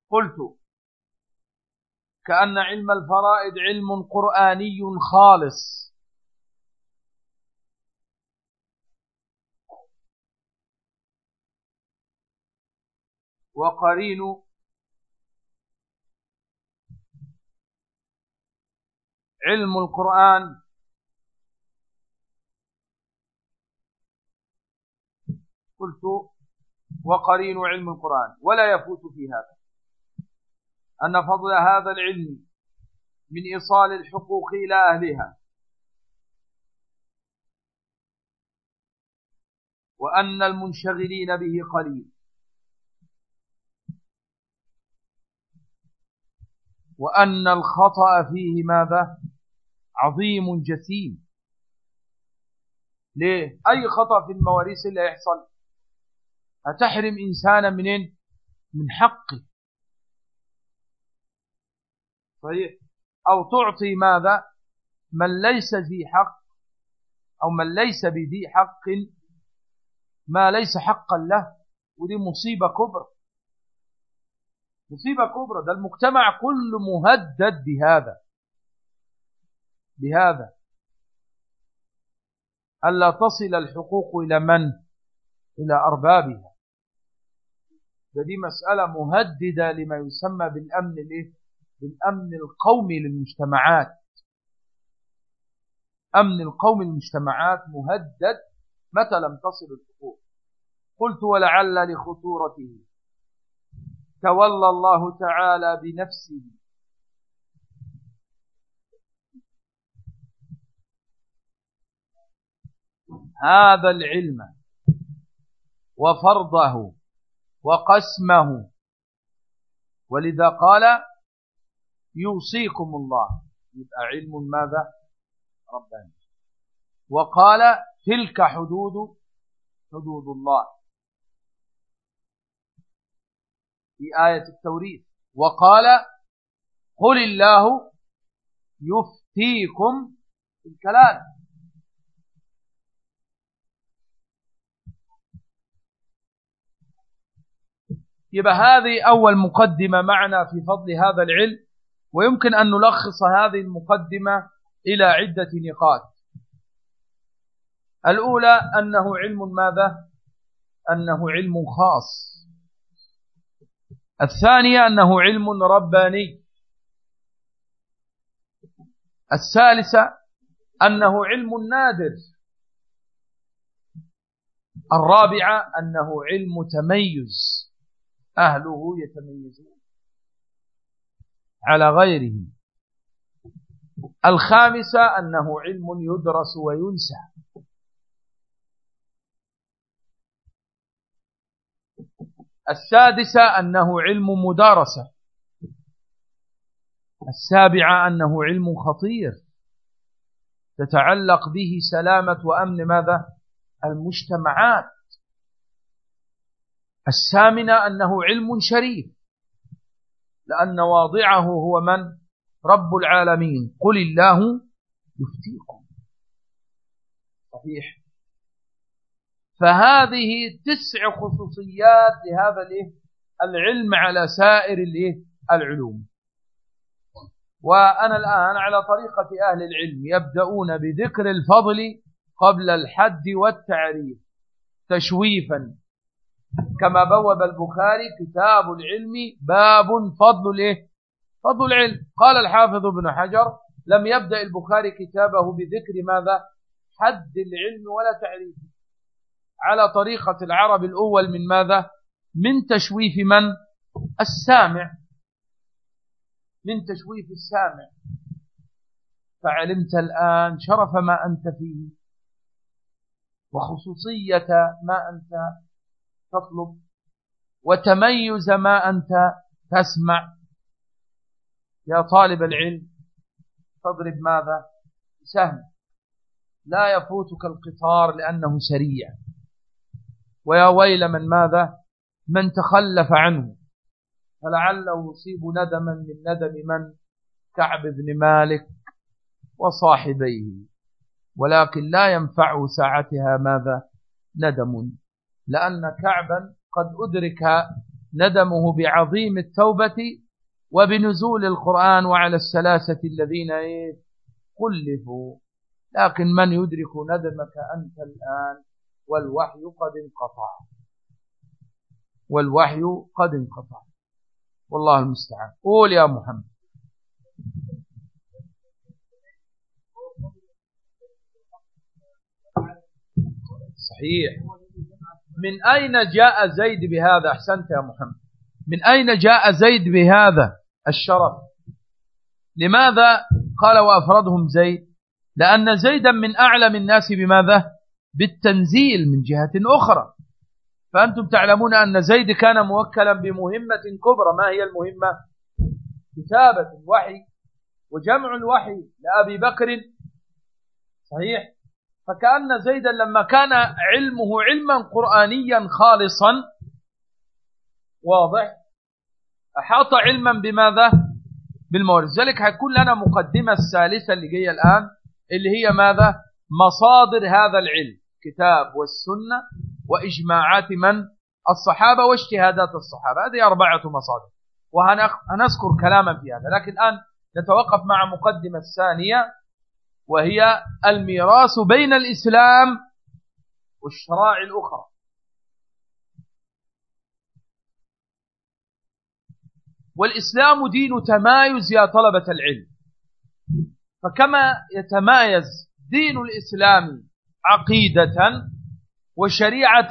قلت كأن علم الفرائد علم قرآني خالص. وقرين علم القرآن قلت وقرين علم القرآن ولا يفوت في هذا. أن فضل هذا العلم من إيصال الحقوق إلى أهلها. وأن المنشغلين به قليل. وأن الخطأ فيه ماذا؟ عظيم جسيم. ليه؟ أي خطأ في المواريث اللي يحصل هتحرم إنسانا منين؟ من حقه. صحيح؟ أو تعطي ماذا؟ من ليس ذي حق أو من ليس بذي حق ما ليس حقا له ودي مصيبة كبرى. مصيبة كبرى. ده المجتمع كله مهدد بهذا. بهذا. ألا تصل الحقوق إلى من؟ إلى أربابها. ده دي مسألة مهددة لما يسمى بالأمن الإيه؟ بالأمن القومي للمجتمعات. أمن القومي للمجتمعات مهدد متى لم تصل الحقوق. قلت ولعل لخطورته. تولى الله تعالى بنفسه. هذا العلم وفرضه وقسمه. ولذا قال يوصيكم الله. يبقى علم ماذا؟ ربنا. وقال تلك حدود حدود الله. في آية التوريث. وقال قل الله يفتيكم في الكلام. يبقى هذه أول مقدمة معنا في فضل هذا العلم. ويمكن أن نلخص هذه المقدمة إلى عدة نقاط. الأولى أنه علم ماذا؟ أنه علم خاص. الثانية أنه علم رباني. الثالثة أنه علم نادر. الرابعة أنه علم تميز. أهله يتميزون. على غيره. الخامسة أنه علم يدرس وينسى. السادسة أنه علم مدارسة. السابعة أنه علم خطير. تتعلق به سلامة وأمن ماذا؟ المجتمعات. الثامنة أنه علم شريف. لأن واضعه هو من؟ رب العالمين. قل الله يفتيكم. صحيح. فهذه تسع خصوصيات لهذا العلم على سائر العلوم. وأنا الآن على طريقة أهل العلم يبدأون بذكر الفضل قبل الحد والتعريف تشويفا. كما بوب البخاري كتاب العلم باب فضل الايه؟ فضل العلم. قال الحافظ ابن حجر لم يبدأ البخاري كتابه بذكر ماذا؟ حد العلم ولا تعريفه على طريقة العرب الأول من ماذا؟ من تشويف من؟ السامع. من تشويف السامع. فعلمت الآن شرف ما أنت فيه. وخصوصية ما أنت تطلب. وتميز ما أنت تسمع. يا طالب العلم تضرب ماذا؟ سهم لا يفوتك القطار لأنه سريع. ويا ويل من ماذا؟ من تخلف عنه. فلعله يصيب ندما من ندم من؟ كعب بن مالك وصاحبيه. ولكن لا ينفعه ساعتها ماذا؟ ندم. لأن كعبا قد أدرك ندمه بعظيم التوبة وبنزول القرآن وعلى الثلاثة الذين خلفوا. لكن من يدرك ندمك أنت الآن؟ والوحي قد انقطع. والوحي قد انقطع. والله المستعان. قول يا محمد. صحيح. من أين جاء زيد بهذا؟ أحسنت يا محمد. من أين جاء زيد بهذا الشرف؟ لماذا قال وأفردهم زيد؟ لأن زيدا من أعلم الناس بماذا؟ بالتنزيل من جهة أخرى. فأنتم تعلمون أن زيد كان موكلا بمهمة كبرى. ما هي المهمة؟ كتابة الوحي وجمع الوحي لأبي بكر. صحيح؟ فكأن زيدا لما كان علمه علما قرآنيا خالصا واضح؟ أحاط علما بماذا؟ بالمورد ذلك هيكون لنا مقدمة الثالثة اللي جاية الآن اللي هي ماذا؟ مصادر هذا العلم كتاب والسنة وإجماعات من؟ الصحابة واجتهادات الصحابة. هذه أربعة مصادر وهنذكر كلاما في هذا. لكن الآن نتوقف مع مقدمة الثانية. وهي الميراث بين الإسلام والشرائع الأخرى. والإسلام دين تمايز يا طلبة العلم. فكما يتمايز دين الإسلام عقيدة وشريعة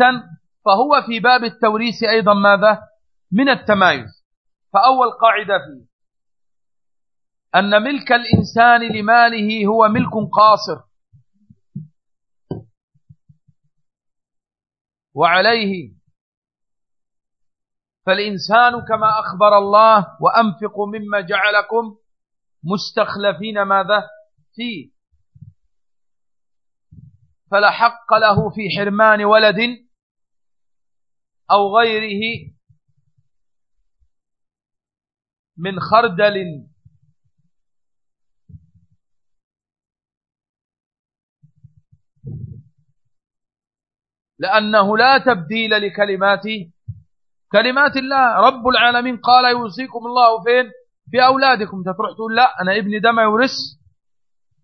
فهو في باب التوريث أيضا ماذا؟ من التمايز. فأول قاعدة فيه أن ملك الإنسان لماله هو ملك قاصر. وعليه فالإنسان كما أخبر الله وأنفقوا مما جعلكم مستخلفين ماذا؟ فيه. فلا حق له في حرمان ولد أو غيره من خردل لأنه لا تبديل لكلمات كلمات الله. رب العالمين قال يوصيكم الله فين؟ في أولادكم. تروح تقول لا أنا ابني ده ما يورث.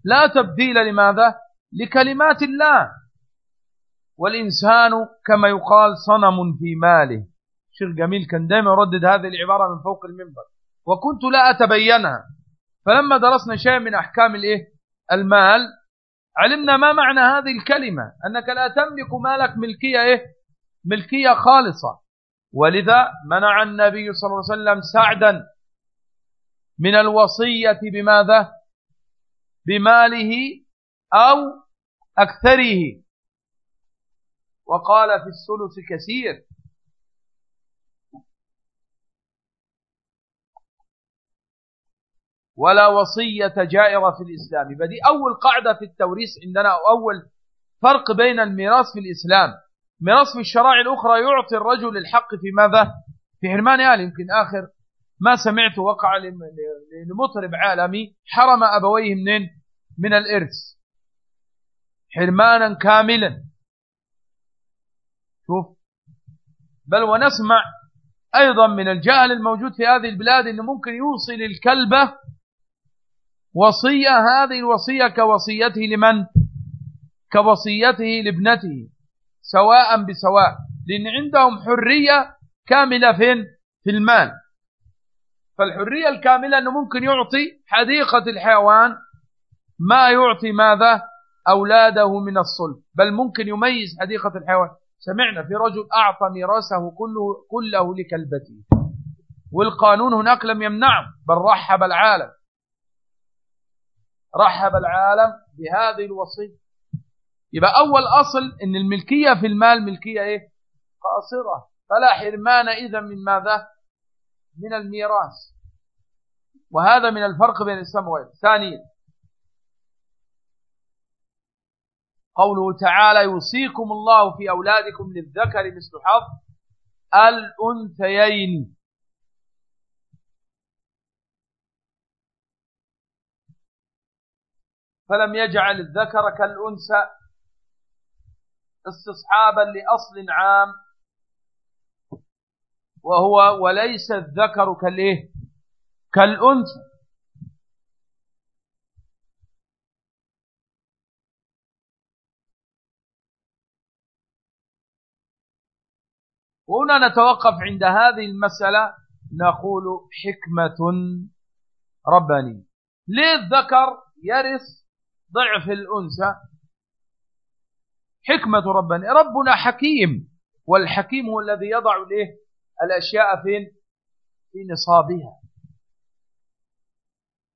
لا تبديل لماذا؟ لكلمات الله. والإنسان كما يقال صنم في ماله. شيخ جميل كان دائما يردد هذه العبارة من فوق المنبر. وكنت لا أتبينها. فلما درسنا شيء من أحكام الإيه؟ المال علمنا ما معنى هذه الكلمة. أنك لا تملك مالك ملكية إيه؟ ملكية خالصة. ولذا منع النبي صلى الله عليه وسلم سعدا من الوصية بماذا؟ بماله أو أكثره. وقال في الثلث كثير. ولا وصية جائرة في الإسلام. فدي أول قاعدة في التوريث عندنا أو أول فرق بين الميراث في الإسلام. ميراث في الشرائع الأخرى يعطي الرجل الحق في ماذا؟ في حرمان آل. يمكن آخر ما سمعت وقع لمطرب عالمي حرم أبويه منين؟ من الإرث. حرمانا كاملا. شوف. بل ونسمع أيضا من الجهل الموجود في هذه البلاد أنه ممكن يوصل الكلبة وصية هذه الوصية كوصيته لمن؟ كوصيته لابنته سواء بسواء لأن عندهم حرية كاملة فين؟ في المال. فالحرية الكاملة أنه ممكن يعطي حديقة الحيوان ما يعطي ماذا؟ أولاده من الصلب. بل ممكن يميز حديقة الحيوان. سمعنا في رجل أعطى ميراثه كله, كله لكلبته. والقانون هناك لم يمنعه بل رحب العالم. رحب العالم بهذه الوصية. يبقى أول أصل إن الملكية في المال ملكية إيه؟ قاصرة. فلا حرمان إذا من ماذا؟ من الميراث. وهذا من الفرق بين الإسلام والإسلام ثانيا قوله تعالى يوصيكم الله في أولادكم للذكر مثل حظ الأنثيين. فلم يجعل الذكر كالأنثى استصحابا لأصل عام وهو وليس الذكر كالإيه؟ كالأنثى. وهنا نتوقف عند هذه المسألة نقول حكمة ربانية. ليه الذكر يرث ضعف الأنثى. حكمة ربنا. ربنا حكيم والحكيم هو الذي يضع الايه الأشياء فين؟ في نصابها.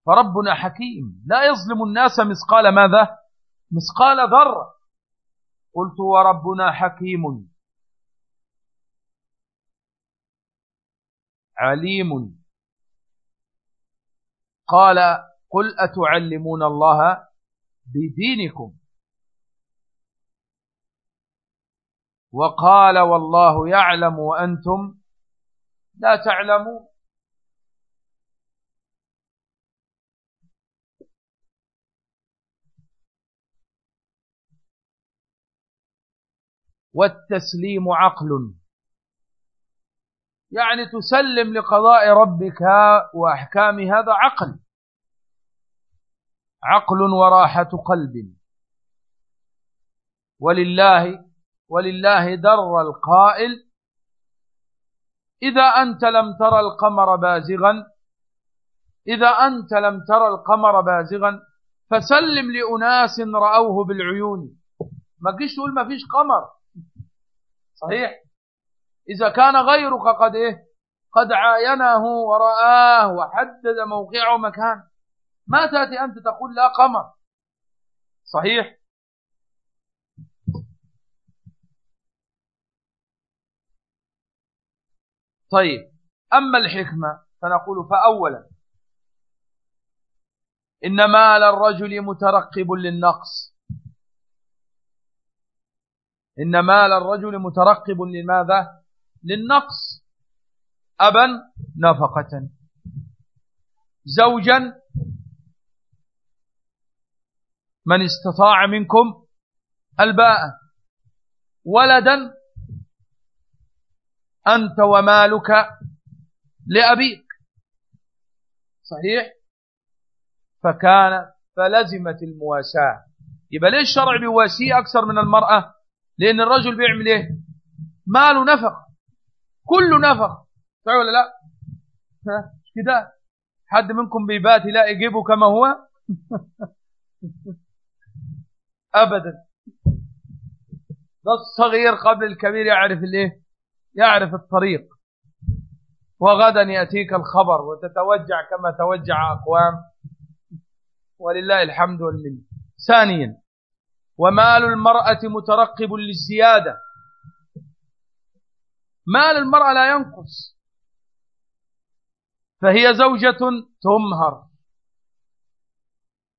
فربنا حكيم. لا يظلم الناس مثقال ماذا؟ مثقال ذرة. قلت وربنا حكيم. عليم. قال قل أتعلمون الله بدينكم. وقال والله يعلم وأنتم لا تعلمون. والتسليم عقل. يعني تسلم لقضاء ربك وأحكام هذا عقل. عقل وراحة قلب. ولله ولله در القائل. إذا أنت لم ترى القمر بازغا إذا أنت لم ترى القمر بازغا فسلم لأناس رأوه بالعيون. ما قيش تقول ما فيش قمر. صحيح؟ إذا كان غيرك قد إيه؟ قد عاينه ورآه وحدد موقعه مكان. ما تأتي أنت تقول لا قمر. صحيح؟ طيب أما الحكمة فنقول فأولا إن مال الرجل مترقب للنقص. إن مال الرجل مترقب لماذا؟ للنقص. أبا نفقة. زوجا من استطاع منكم الباء. ولدا أنت ومالك لأبيك. صحيح؟ فكان فلزمت المواساة. يبقى ليش الشرع بيواسيه أكثر من المرأة؟ لأن الرجل بيعمل إيه؟ ماله نفق. كله نفق. صحيح ولا لا؟ كده؟ حد منكم بيبات يلاقي جيبه كما هو؟ أبدا. ده الصغير قبل الكبير يعرف الإيه؟ يعرف الطريق. وغدا يأتيك الخبر وتتوجع كما توجع أقوام. ولله الحمد والمنة. ثانيا ومال المرأة مترقب للزيادة. مال المرأة لا ينقص. فهي زوجة تمهر.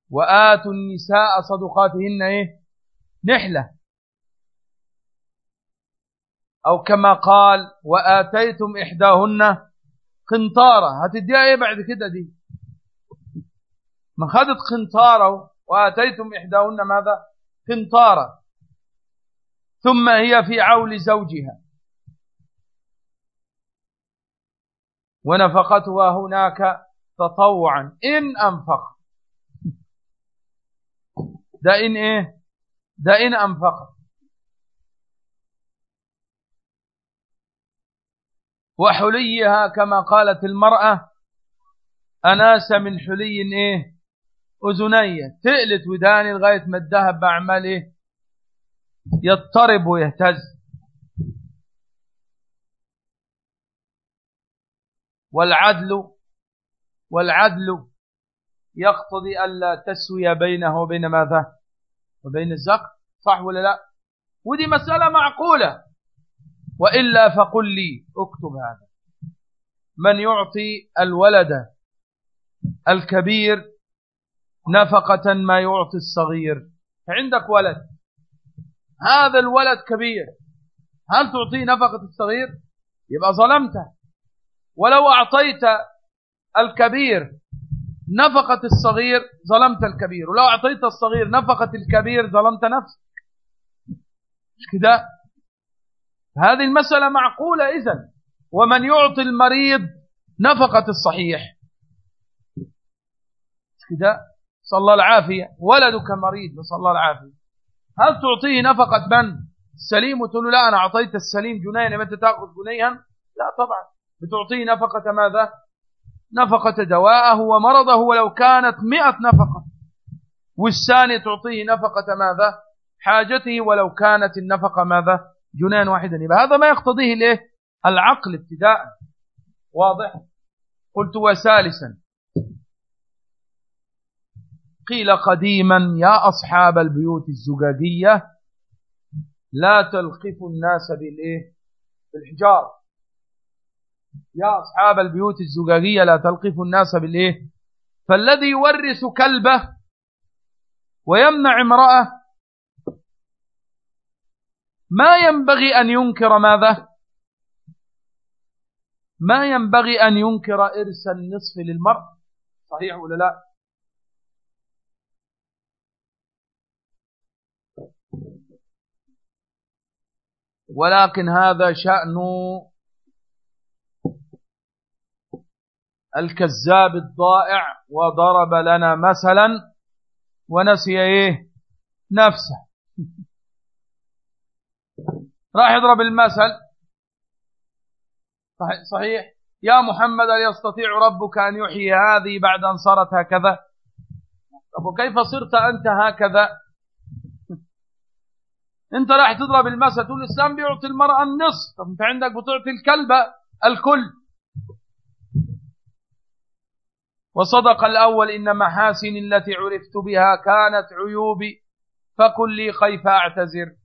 وآتوا النساء صدقاتهن إيه؟ نحلة. أو كما قال وآتيتم إحداهن قنطارة. هتديها إيه بعد كده دي؟ ما خدت قنطارة وآتيتم إحداهن ماذا؟ قنطارة. ثم هي في عول زوجها. ونفقتها هناك تطوعا. إن أنفق ده إن إيه؟ ده إن أنفق وحليها كما قالت المرأة أناس من حلي إيه؟ أذنية تقلت وداني لغاية ما الذهب بعمل إيه؟ يضطرب ويهتز. والعدل والعدل يقتضي ألا تسوي بينه وبين ماذا؟ وبين الزق؟ صح ولا لا؟ ودي مسألة معقولة. وإلا فقل لي اكتب هذا. من يعطي الولد الكبير نفقة ما يعطي الصغير؟ عندك ولد. هذا الولد كبير هل تعطيه نفقة الصغير؟ يبقى ظلمته. ولو أعطيت الكبير نفقة الصغير ظلمت الكبير. ولو أعطيت الصغير نفقة الكبير ظلمت نفسك. مش كده؟ هذه المسألة معقولة إذن. ومن يعطي المريض نفقة الصحيح. مش كده؟ صلى الله العافية. ولدك مريض صلى الله العافية. هل تعطيه نفقة من؟ السليم وتقول له لا أنا أعطيت السليم جنيها متى تأخذ جنيها؟ لا طبعا. بتعطيه نفقة ماذا؟ نفقة دواءه ومرضه ولو كانت مئة نفقة. والثاني تعطيه نفقة ماذا؟ حاجته ولو كانت النفقة ماذا؟ جنان واحدا هذا ما يقتضيه الايه العقل ابتداء. واضح؟ قلت وثالثا. قيل قديما يا أصحاب البيوت الزجاجية لا تلقفوا الناس بالإيه؟ بالحجار يا أصحاب البيوت الزجاجية لا تلقفوا الناس بالإيه؟ فالذي يورث كلبه ويمنع امرأة ما ينبغي أن ينكر ماذا؟ ما ينبغي أن ينكر إرث النصف للمرء؟ صحيح ولا لا؟ ولكن هذا شأن الكذاب الضائع وضرب لنا مثلا ونسي إيه؟ نفسه. راح يضرب المثل. صحيح يا محمد هل يستطيع ربك أن يحيي هذه بعد أن صارت هكذا؟ طب وكيف صرت أنت هكذا؟ أنت راح تضرب المثل. تقول الإسلام بيعطي المرأة النصف. طب أنت عندك بتعطي الكلبة الكل. وصدق الأول إن محاسن التي عرفت بها كانت عيوبي فقل لي كيف أعتذر؟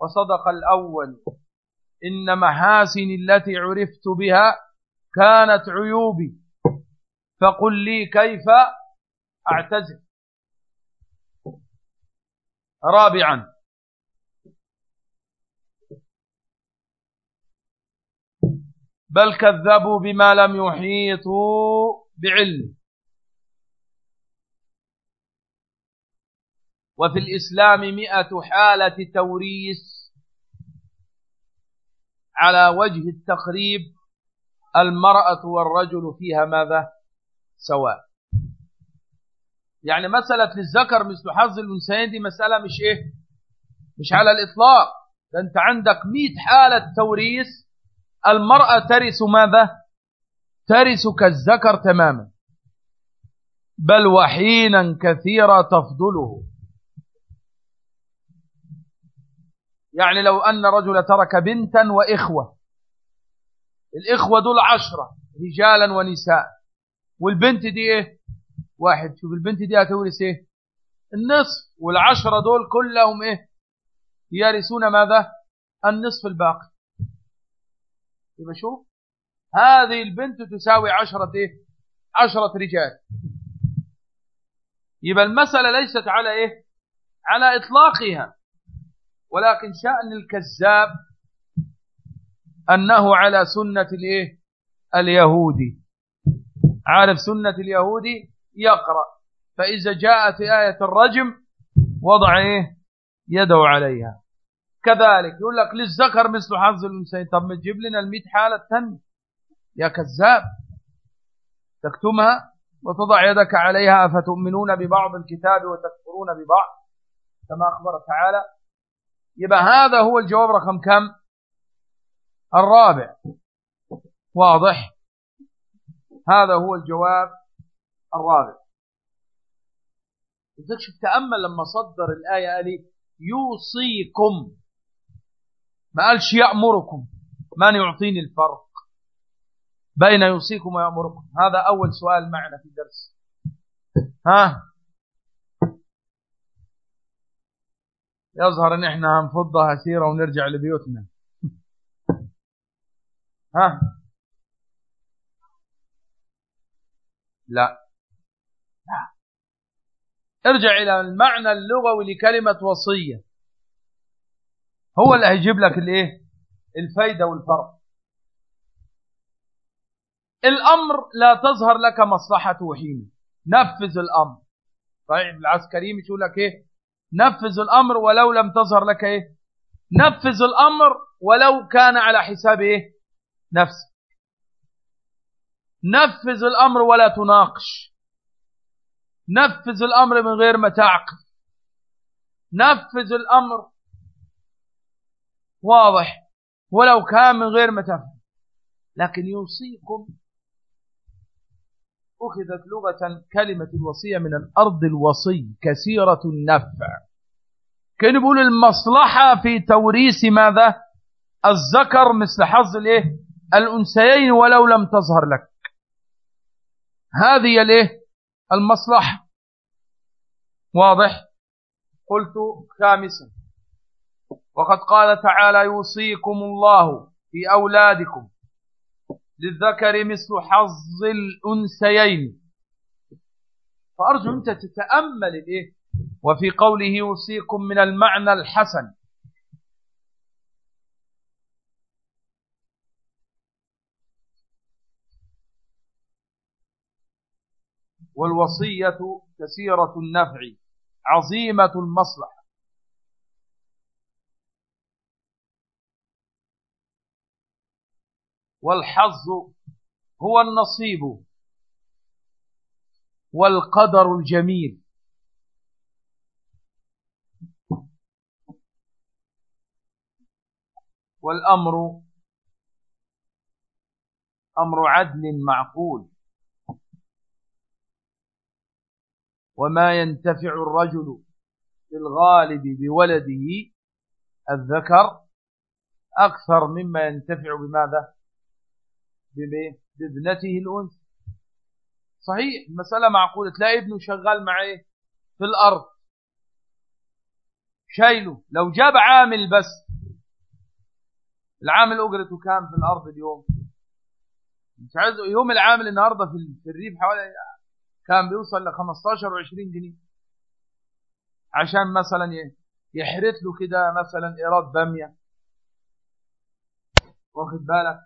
وصدق الأول إن محاسن التي عرفت بها كانت عيوبي فقل لي كيف أعتذر؟ رابعا بل كذبوا بما لم يحيطوا بعلم. وفي الإسلام مئة حالة توريث على وجه التقريب المرأة والرجل فيها ماذا؟ سواء. يعني مسألة للذكر مثل حظ الأنثيين دي مسألة مش إيه؟ مش على الإطلاق. ده أنت عندك مئة حالة توريث المرأة ترث ماذا؟ ترث كالذكر تماما. بل وحينا كثيرا تفضله. يعني لو أن رجل ترك بنتا وإخوة. الإخوة دول عشرة رجالا ونساء. والبنت دي إيه؟ واحد. شوف البنت دي هتورث إيه؟ النصف. والعشرة دول كلهم إيه؟ يرثون ماذا؟ النصف الباقي. يبقى شوف. هذه البنت تساوي عشرة إيه؟ عشرة رجال. يبقى المسألة ليست على إيه؟ على إطلاقها. ولكن شأن الكذاب أنه على سنة الإيه؟ اليهودي. عارف سنة اليهودي؟ يقرأ. فإذا جاءت آية الرجم وضع إيه؟ يده عليها. كذلك يقول لك للذكر مثل حظ الأنثيين طب ما تجيب لنا المئة حالة الثانية يا كذاب. تكتمها وتضع يدك عليها أفتؤمنون ببعض الكتاب وتكفرون ببعض كما أخبر تعالى. يبقى هذا هو الجواب رقم كم؟ الرابع. واضح؟ هذا هو الجواب الرابع. شوف تأمل لما صدر الآية قال يوصيكم ما قالش يأمركم من يعطيني الفرق؟ بين يوصيكم ويأمركم. هذا أول سؤال معنا في الدرس. ها؟ يظهر إن إحنا هنفضها سيرة ونرجع لبيوتنا. ها؟ لا. لا. ارجع إلى المعنى اللغوي لكلمة وصية. هو اللي هيجيب لك الإيه؟ الفايدة والفرق. الأمر لا تظهر لك مصلحته حين نفذ الأمر. صحيح العسكري مش يقول لك إيه؟ نفذ الأمر ولو لم تظهر لك إيه؟ نفذ الأمر ولو كان على حساب إيه؟ نفسك. نفذ الأمر ولا تناقش. نفذ الأمر من غير ما تعقل. نفذ الأمر واضح ولو كان من غير ما تفهم. لكن يوصيكم أخذت لغة كلمة الوصية من الأرض الوصي كثيرة النفع. كان يقول المصلحة في توريث ماذا؟ الذكر مثل حظ الإيه؟ الأنثيين ولو لم تظهر لك. هذه الإيه؟ المصلحة. واضح؟ قلت خامسا. وقد قال تعالى يوصيكم الله في أولادكم. للذكر مثل حظ الأنثيين. فأرجو أنت تتأمل الإيه؟ وفي قوله يوصيكم من المعنى الحسن. والوصية كثيرة النفع عظيمة المصلحة. والحظ هو النصيب والقدر الجميل. والأمر أمر عدل معقول. وما ينتفع الرجل في الغالب بولده الذكر أكثر مما ينتفع بماذا؟ بابنته الأنثى. صحيح المسألة معقولة. تلاقي ابنه شغال مع إيه في الأرض. شايله. لو جاب عامل بس. العامل أجرته كام في الأرض اليوم؟ مش عايز يوم العامل النهاردة في الريف حوالي كان بيوصل ل 15 و20 جنيه. عشان مثلا يحرث له كده مثلا إيراد بامية. واخد بالك؟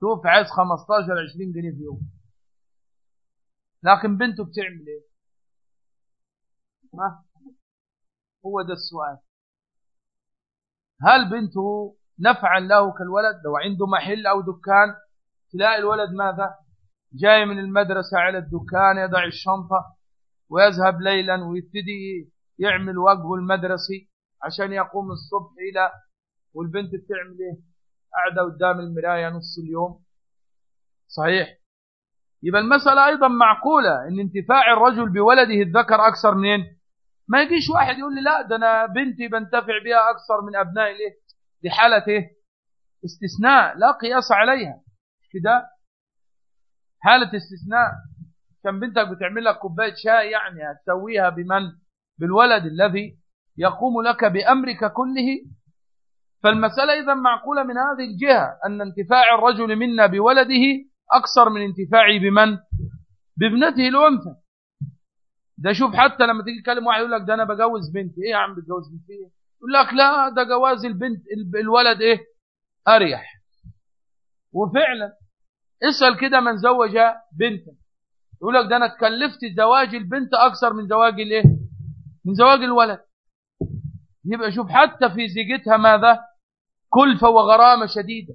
شوف عايز 15 20 جنيه في يوم. لكن بنته بتعمل إيه؟ ما هو ده السؤال. هل بنته نفعا له كالولد؟ لو عنده محل أو دكان تلاقي الولد ماذا؟ جاي من المدرسة على الدكان يضع الشنطة ويذهب ليلا ويبتدي يعمل وجهه المدرسي عشان يقوم الصبح إلى والبنت بتعمل إيه؟ قاعدة قدام المراية نص اليوم. صحيح. يبقى المسألة أيضا معقولة إن انتفاع الرجل بولده الذكر أكثر منين؟ ما يجيش واحد يقول لي لا ده أنا بنتي بنتفع بها أكثر من أبنائي ليه؟ دي حالة إيه؟ استثناء لا قياس عليها. كده؟ حالة استثناء. كان بنتك بتعمل لك كوباية شاي يعني هتسويها بمن؟ بالولد الذي يقوم لك بأمرك كله فالمسألة إذا معقولة من هذه الجهة أن انتفاع الرجل منا بولده أكثر من انتفاعي بمن؟ بابنته الأنثى. ده شوف حتى لما تيجي تكلم واحد يقول لك ده أنا بجوز بنتي. إيه يا عم بتجوز بنتي؟ إيه يقول لك لا ده جواز البنت الولد إيه؟ أريح. وفعلا اسأل كده من زوج بنتا يقول لك ده أنا تكلفت زواج البنت أكثر من زواج الإيه؟ من زواج الولد. يبقى شوف حتى في زيجتها ماذا؟ كلفة وغرامة شديدة.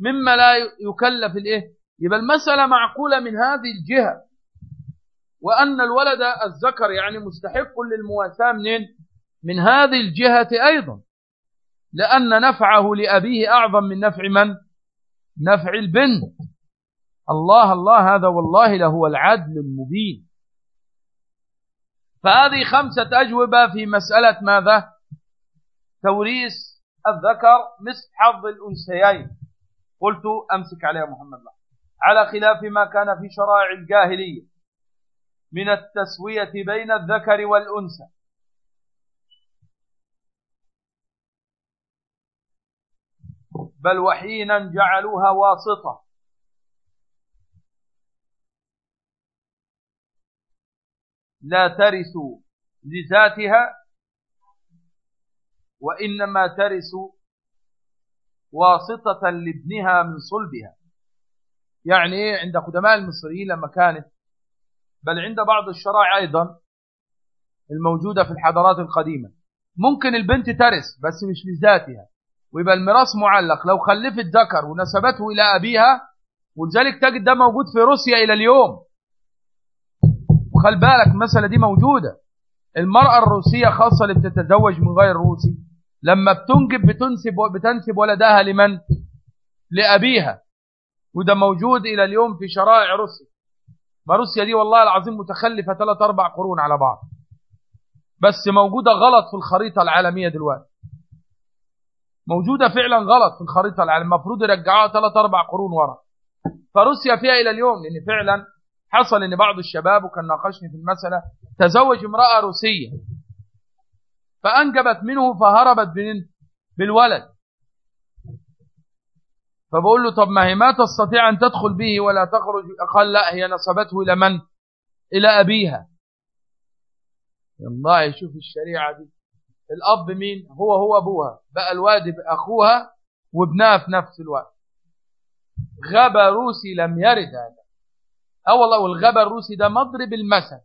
مما لا يكلف الإيه؟ يبقى المسألة معقولة من هذه الجهة. وأن الولد الذكر يعني مستحق للمواساة منين؟ من هذه الجهة أيضا. لأن نفعه لأبيه أعظم من نفع من؟ نفع البنت. الله الله هذا والله لهو العدل المبين. فهذه خمسة أجوبة في مسألة ماذا؟ توريث الذكر نصف حظ الأنثيين. قلت أمسك عليها محمد الله. على خلاف ما كان في شرائع الجاهلية من التسوية بين الذكر والأنثى. بل وحينا جعلوها واسطة. لا ترث لذاتها وإنما ترث واسطة لابنها من صلبها. يعني إيه؟ عند قدماء المصريين لما كانت بل عند بعض الشرائع أيضا الموجودة في الحضارات القديمة. ممكن البنت ترث بس مش لذاتها ويبقى الميراث معلق. لو خلفت ذكر ونسبته إلى أبيها ولذلك تجد ده موجود في روسيا إلى اليوم. وخل بالك المسألة دي موجودة؟ المرأة الروسية خاصة اللي بتتزوج من غير روسي لما بتنجب بتنسب بتنسب ولدها لمن؟ لأبيها. وده موجود إلى اليوم في شرائع روسيا. ما روسيا دي والله العظيم متخلفة ثلاث أربع قرون على بعض. بس موجودة غلط في الخريطة العالمية دلوقتي. موجودة فعلا غلط في الخريطة العالمية. المفروض يرجعوها ثلاث أربع قرون ورا. فروسيا فيها إلى اليوم لأن فعلا حصل إن بعض الشباب وكان ناقشني في المسألة تزوج امرأة روسية فأنجبت منه فهربت بالولد. فبقول له طب ما هي ما تستطيع أن تدخل به ولا تخرج. قال لا هي نصبته إلى من؟ إلى أبيها. الله يشوف الشريعة دي. الأب مين؟ هو هو أبوها. بقى الواد أخوها وابنها في نفس الوقت. غبى روسي لم يرد هذا. آه والله والغبى الروسي ده مضرب المثل.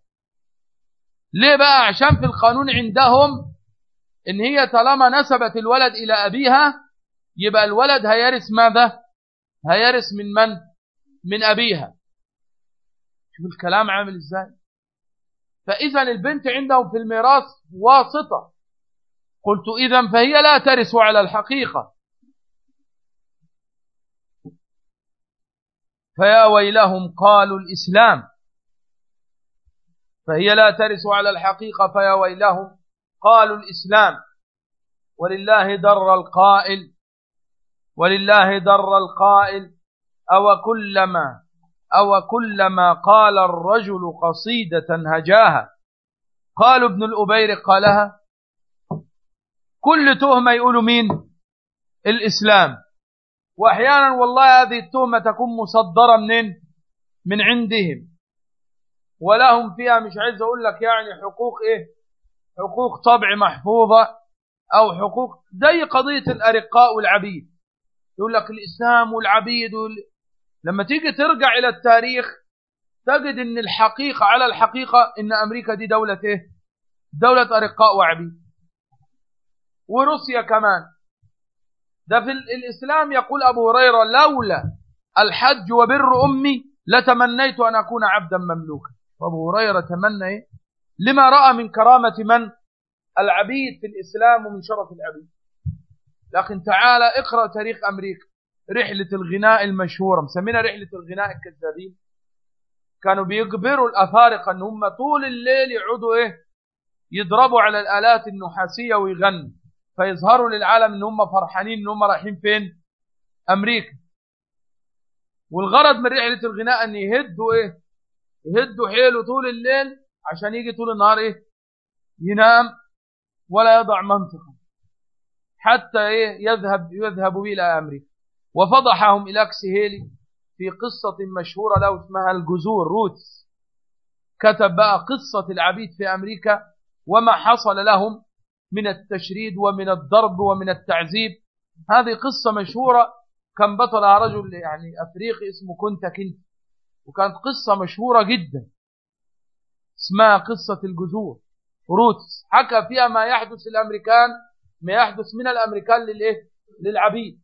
ليه بقى؟ عشان في القانون عندهم إن هي طالما نسبت الولد إلى أبيها يبقى الولد هيرث ماذا؟ هيرث من من؟ من أبيها. شوف الكلام عامل إزاي. فإذا البنت عندهم في الميراث واسطة. قلت اذا فهي لا ترث على الحقيقة. فيا ويلهم قالوا الإسلام. فهي لا ترث على الحقيقة فيا ويلهم قالوا الإسلام. ولله در القائل ولله در القائل. أو كلما أو كلما قال الرجل قصيدة هجاها. قالوا ابن الأبير قالها. كل تهمة يقولوا مين؟ الإسلام. وأحيانا والله هذه التهمة تكون مصدرة منين؟ من عندهم. ولهم فيها مش عايز أقول لك يعني حقوق إيه؟ حقوق طبع محفوظة أو حقوق زي قضية الأرقاء والعبيد. يقول لك الإسلام والعبيد وال... لما تيجي ترجع إلى التاريخ تجد إن الحقيقة على الحقيقة إن أمريكا دي دولة إيه؟ دولة أرقاء وعبيد. وروسيا كمان. ده في الإسلام يقول أبو هريرة لولا الحج وبر أمي لتمنيت أن أكون عبدا مملوكا. وأبو هريرة تمنى إيه؟ لما رأى من كرامة من؟ العبيد في الإسلام ومن شرف العبيد. لكن تعالى اقرأ تاريخ أمريكا. رحلة الغناء المشهورة. مسمينها رحلة الغناء الكذابين. كانوا بيجبروا الأفارقة أن هم طول الليل يقعدوا إيه؟ يضربوا على الآلات النحاسية ويغنوا. فيظهروا للعالم إن هم فرحانين إن هم رايحين فين؟ أمريكا. والغرض من رحلة الغناء إن يهدوا إيه؟ يهدوا حيله طول الليل عشان يجي طول النهار إيه؟ ينام ولا يضع منطقة. حتى إيه؟ يذهب يذهب إلى أمريكا. وفضحهم أليكس هيلي في قصة مشهورة له اسمها الجذور Roots. كتب بقى قصة العبيد في أمريكا وما حصل لهم من التشريد ومن الضرب ومن التعذيب. هذه قصة مشهورة. كان بطلها رجل يعني أفريقي اسمه كونتا كينتي وكانت قصة مشهورة جدا. اسمها قصة الجذور. Roots. حكى فيها ما يحدث الأمريكان ما يحدث من الأمريكان للإيه؟ للعبيد.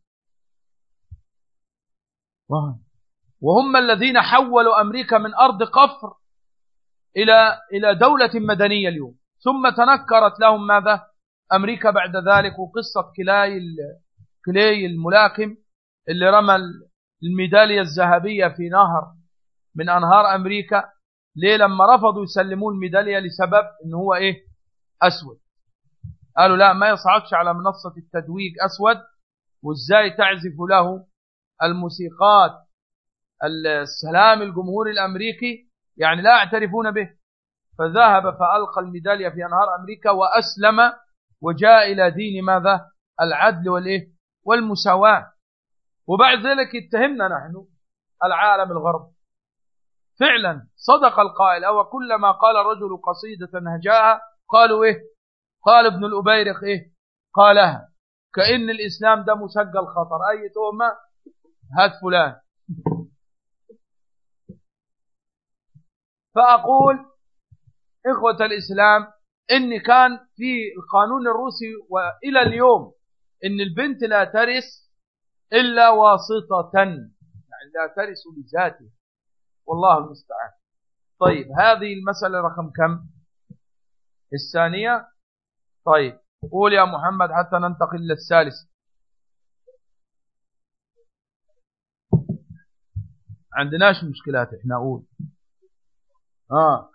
وهم الذين حولوا أمريكا من أرض قفر إلى إلى دولة مدنية اليوم. ثم تنكرت لهم ماذا؟ أمريكا بعد ذلك وقصة كلاي كلاي الملاكم اللي رمى الميدالية الذهبية في نهر من أنهار أمريكا ليه لما رفضوا يسلموا الميدالية لسبب إن هو إيه؟ أسود. قالوا لا ما يصعدش على منصة التدويج أسود وإزاي تعزف له الموسيقات السلام الجمهوري الأمريكي؟ يعني لا يعترفون به. فذهب فألقى الميدالية في أنهار أمريكا وأسلم وجاء إلى دين ماذا؟ العدل والإيه؟ والمساواة. وبعد ذلك اتهمنا نحن العالم الغرب. فعلا صدق القائل أو كلما قال الرجل قصيدة نهجاء قالوا إيه؟ قال ابن الأبيرق إيه؟ قالها. كأن الإسلام ده مسجل خطر. أي تهمة؟ هات فلان. فأقول إخوة الإسلام إن كان في القانون الروسي وإلى اليوم إن البنت لا ترث إلا واسطة يعني لا ترث لذاتها. والله المستعان. طيب هذه المسألة رقم كم؟ الثانية؟ طيب قول يا محمد حتى ننتقل للثالث. عندناش مشكلات إحنا أقول آه.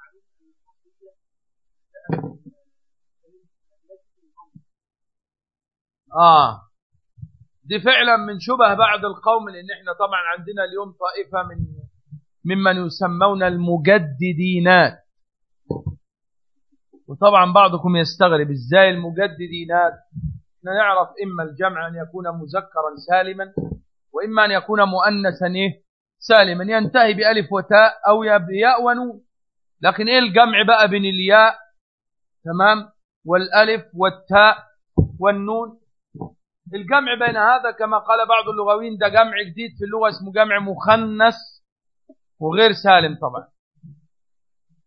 آه. دي فعلا من شبه بعض القوم لأن إحنا طبعا عندنا اليوم طائفة من ممن يسمون المجددينات وطبعا بعضكم يستغرب إزاي المجددينات إحنا نعرف إما الجمع أن يكون مذكرا سالما وإما أن يكون مؤنثا إيه؟ سالما. ينتهي بألف وتاء أو بياء ونون لكن إيه الجمع بقى بين الياء؟ تمام؟ والألف والتاء والنون. الجمع بين هذا كما قال بعض اللغويين ده جمع جديد في اللغة اسمه جمع مخنث وغير سالم طبعا.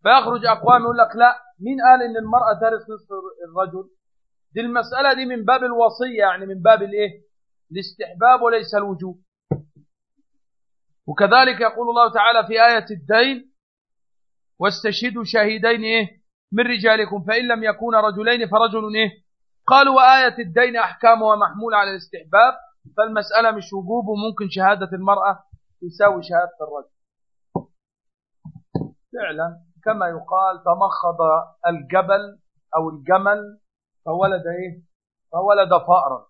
فيخرج أقوام يقول لك لا مين قال إن المرأة ترث نصف الرجل؟ دي المسألة دي من باب الوصية يعني من باب الإيه؟ الاستحباب وليس الوجوب. وكذلك يقول الله تعالى في آية الدين واستشهدوا شهيدين إيه؟ من رجالكم فإن لم يكون رجلين فرجل إيه؟ قالوا وآية الدين أحكامها محمولة على الاستحباب فالمسألة مش وجوب وممكن شهادة المرأة تساوي شهادة الرجل. فعلا كما يقال تمخض الجبل أو الجمل فولد إيه؟ فولد فأرا.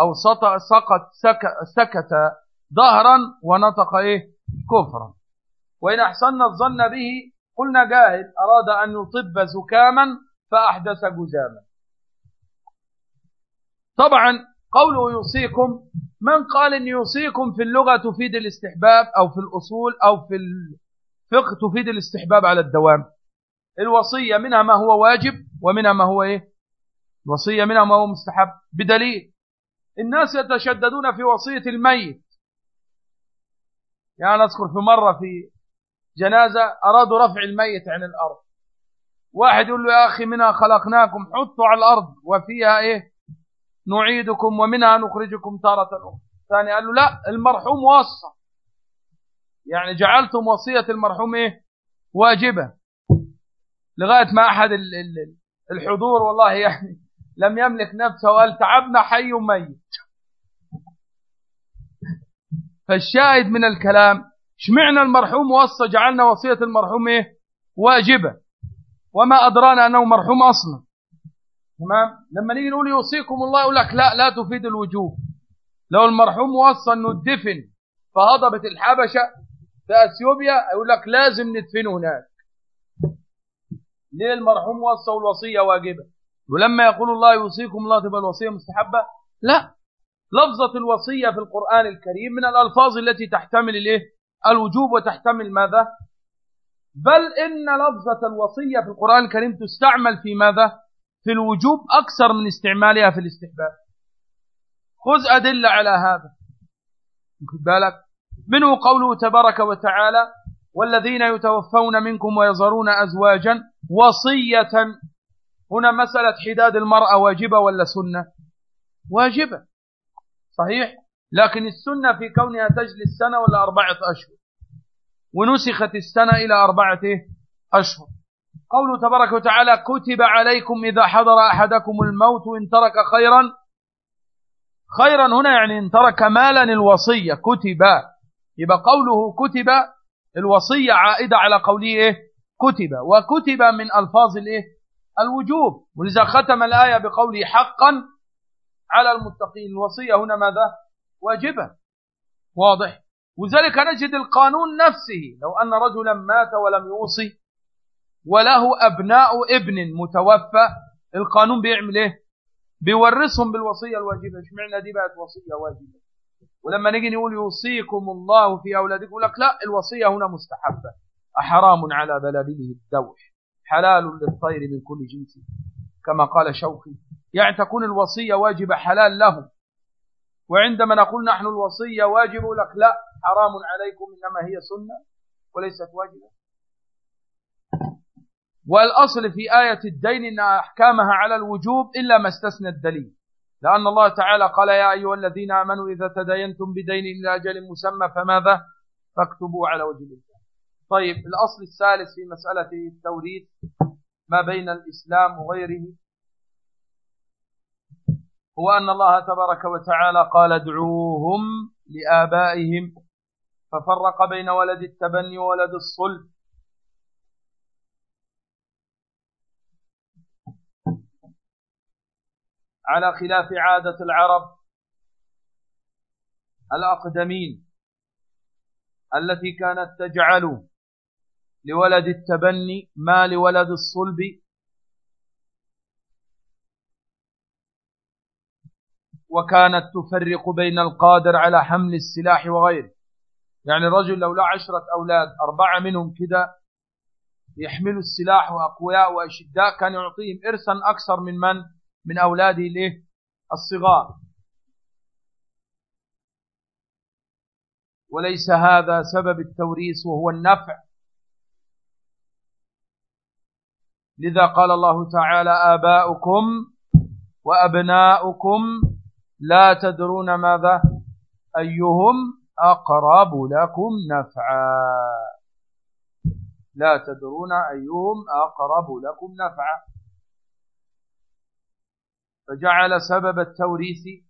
أو سقط سكت ظهرا ونطق إيه؟ كفرا. وإن أحسن الظن به قلنا جاهد أراد أن يطب زكاما فأحدث جزاما. طبعا قوله يوصيكم من قال إن يوصيكم في اللغة تفيد الاستحباب أو في الأصول أو في الفقه تفيد الاستحباب على الدوام. الوصية منها ما هو واجب ومنها ما هو إيه؟ الوصية منها ما هو مستحب. بدليل الناس يتشددون في وصية الميت. يعني أذكر في مرة في جنازة أرادوا رفع الميت عن الأرض. واحد يقول له يا أخي منها خلقناكم حطوا على الأرض وفيها إيه؟ نعيدكم ومنها نخرجكم تارة أخرى ثاني قال له لا المرحوم وصى يعني جعلتم وصية المرحوم إيه؟ واجبة. لغاية ما أحد الحضور والله يعني لم يملك نفسه وقال تعبنا حي ميت. فالشاهد من الكلام شمعنا المرحوم وصى جعلنا وصية المرحوم إيه؟ واجبة. وما أدرانا أنه مرحوم أصلا. تمام؟ لما نيجي نقول يوصيكم الله يقول لك لا لا تفيد الوجوب لو المرحوم وصى إنه الدفن فهضبت الحبشة في أثيوبيا يقول لك لازم ندفنه هناك. ليه المرحوم وصى الوصية واجبة؟ ولما يقول الله يوصيكم الله تبقى الوصية مستحبة؟ لا. لفظة الوصية في القرآن الكريم من الألفاظ التي تحتمل الايه الوجوب وتحتمل ماذا؟ بل إن لفظة الوصية في القرآن الكريم تستعمل في ماذا؟ في الوجوب أكثر من استعمالها في الاستحباب. خذ أدلة على هذا. بالك. منه قوله تبارك وتعالى والذين يتوفون منكم ويظهرون أزواجا وصية. هنا مسألة حداد المرأة واجبة ولا سنة؟ واجبة. صحيح. لكن السنة في كونها تجلس سنة ولا أربعة أشهر؟ ونسخت السنة إلى أربعة أشهر. قوله تبارك وتعالى كتب عليكم إذا حضر أحدكم الموت إن ترك خيرا. خيرا هنا يعني إن ترك مالا الوصية كتب. يبقى قوله كتب الوصية عائدة على قوله إيه؟ كتب. وكتب من ألفاظ الإيه؟ الوجوب. ولذا ختم الآية بقوله حقا على المتقين. الوصية هنا ماذا؟ واجبة. واضح. وذلك نجد القانون نفسه. لو أن رجلا مات ولم يوصي وله أبناء ابن متوفى. القانون بيعمل إيه؟ بيورثهم بالوصية الواجبة. اشمعنا دي بقت وصية واجبة؟ ولما نيجي نقول يوصيكم الله في أولادكم يقول لك لا الوصية هنا مستحبة. أحرام على بلابله الدوح حلال للطير من كل جنس. كما قال شوقي يعني تكون الوصية واجبة حلال لهم. وعندما نقول نحن الوصية واجب لك لا حرام عليكم إنما هي سنة وليست واجبة. والأصل في آية الدين أن أحكامها على الوجوب إلا ما استثنى الدليل. لأن الله تعالى قال يا أيها الذين آمنوا إذا تدينتم بدين إلى أجل مسمى فماذا؟ فاكتبوا على وجه الله. طيب الأصل الثالث في مسألة التوريث ما بين الإسلام وغيره هو أن الله تبارك وتعالى قال ادعوهم لآبائهم ففرق بين ولد التبني وولد الصلب. على خلاف عادة العرب الأقدمين التي كانت تجعل لولد التبني ما لولد الصلب وكانت تفرق بين القادر على حمل السلاح وغيره. يعني رجل لو له عشرة أولاد أربعة منهم كده يحملوا السلاح وأقوياء وأشداء كان يعطيهم إرثا أكثر من من؟ من أولاده الايه الصغار. وليس هذا سبب التوريث وهو النفع. لذا قال الله تعالى آباؤكم وأبناؤكم لا تدرون ماذا؟ أيهم أقرب لكم نفعا. لا تدرون أيهم أقرب لكم نفعا. فجعل سبب التوريث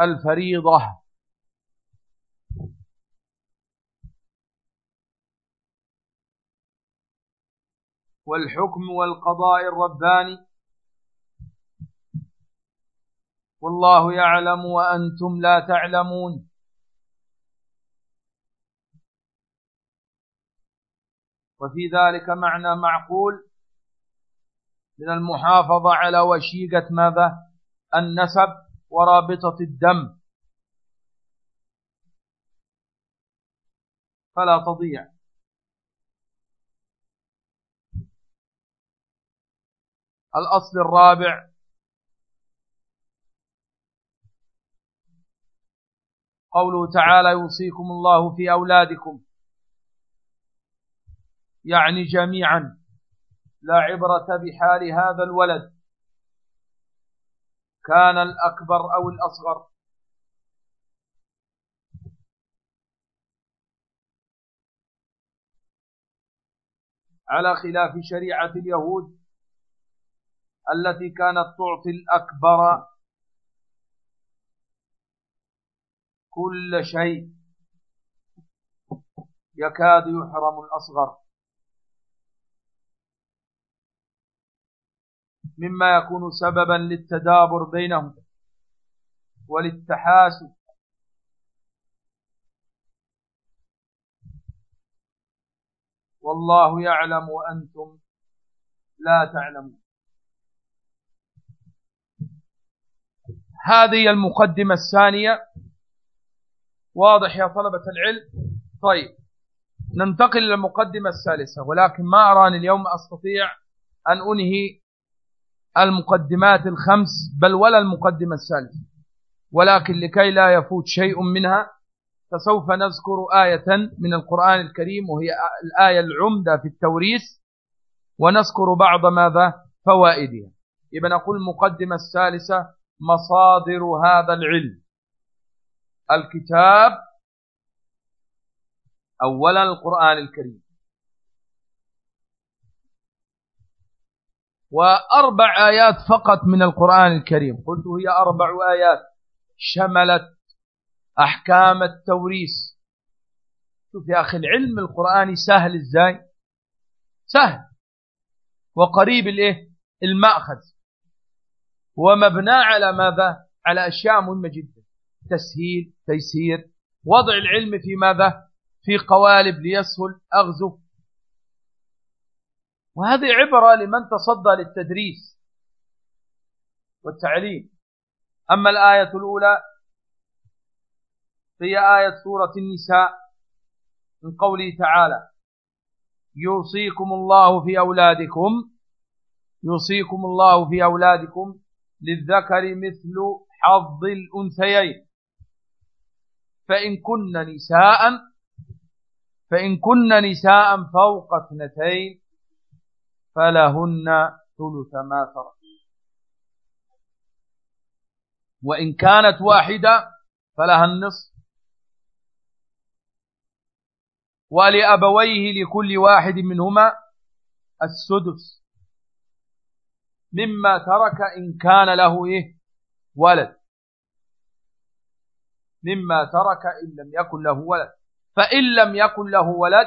الفريضة. والحكم والقضاء الرباني. والله يعلم وأنتم لا تعلمون. وفي ذلك معنى معقول من المحافظة على وشيقة ماذا؟ النسب ورابطة الدم. فلا تضيع. الأصل الرابع. قوله تعالى يوصيكم الله في أولادكم. يعني جميعا. لا عبرة بحال هذا الولد. كان الأكبر أو الأصغر. على خلاف شريعة اليهود التي كانت تعطي الأكبر كل شيء يكاد يحرم الأصغر. مما يكون سببا للتدابر بينهم وللتحاسب. والله يعلم وأنتم لا تعلمون. هذه المقدمة الثانية. واضح يا طلبة العلم؟ طيب ننتقل إلى المقدمة الثالثة ولكن ما أراني اليوم أستطيع أن أنهي المقدمات الخمس بل ولا المقدمة الثالثة. ولكن لكي لا يفوت شيء منها فسوف نذكر آية من القرآن الكريم وهي الآية العمدة في التوريث ونذكر بعض ماذا؟ فوائدها. يبقى نقول المقدمة الثالثة مصادر هذا العلم. الكتاب أولا القرآن الكريم. وأربع آيات فقط من القرآن الكريم. قلت هي أربع آيات. شملت أحكام التوريث. شوف يا أخي العلم القرآني سهل إزاي؟ سهل. وقريب الإيه؟ المأخذ. ومبنى على ماذا؟ على أشياء مهمة جدا. تسهيل تيسير. وضع العلم في ماذا؟ في قوالب ليسهل أغزف وهذه عبرة لمن تصدى للتدريس والتعليم. أما الآية الأولى هي آية سورة النساء من قوله تعالى يوصيكم الله في أولادكم يوصيكم الله في أولادكم للذكر مثل حظ الأنثيين. فإن كن نساء فإن كن نساء فوق اثنتين فلهن ثلث ما ترك. وإن كانت واحدة فلها النصف. ولأبويه لكل واحد منهما السدس. مما ترك إن كان له إيه؟ ولد. مما ترك إن لم يكن له ولد. فإن لم يكن له ولد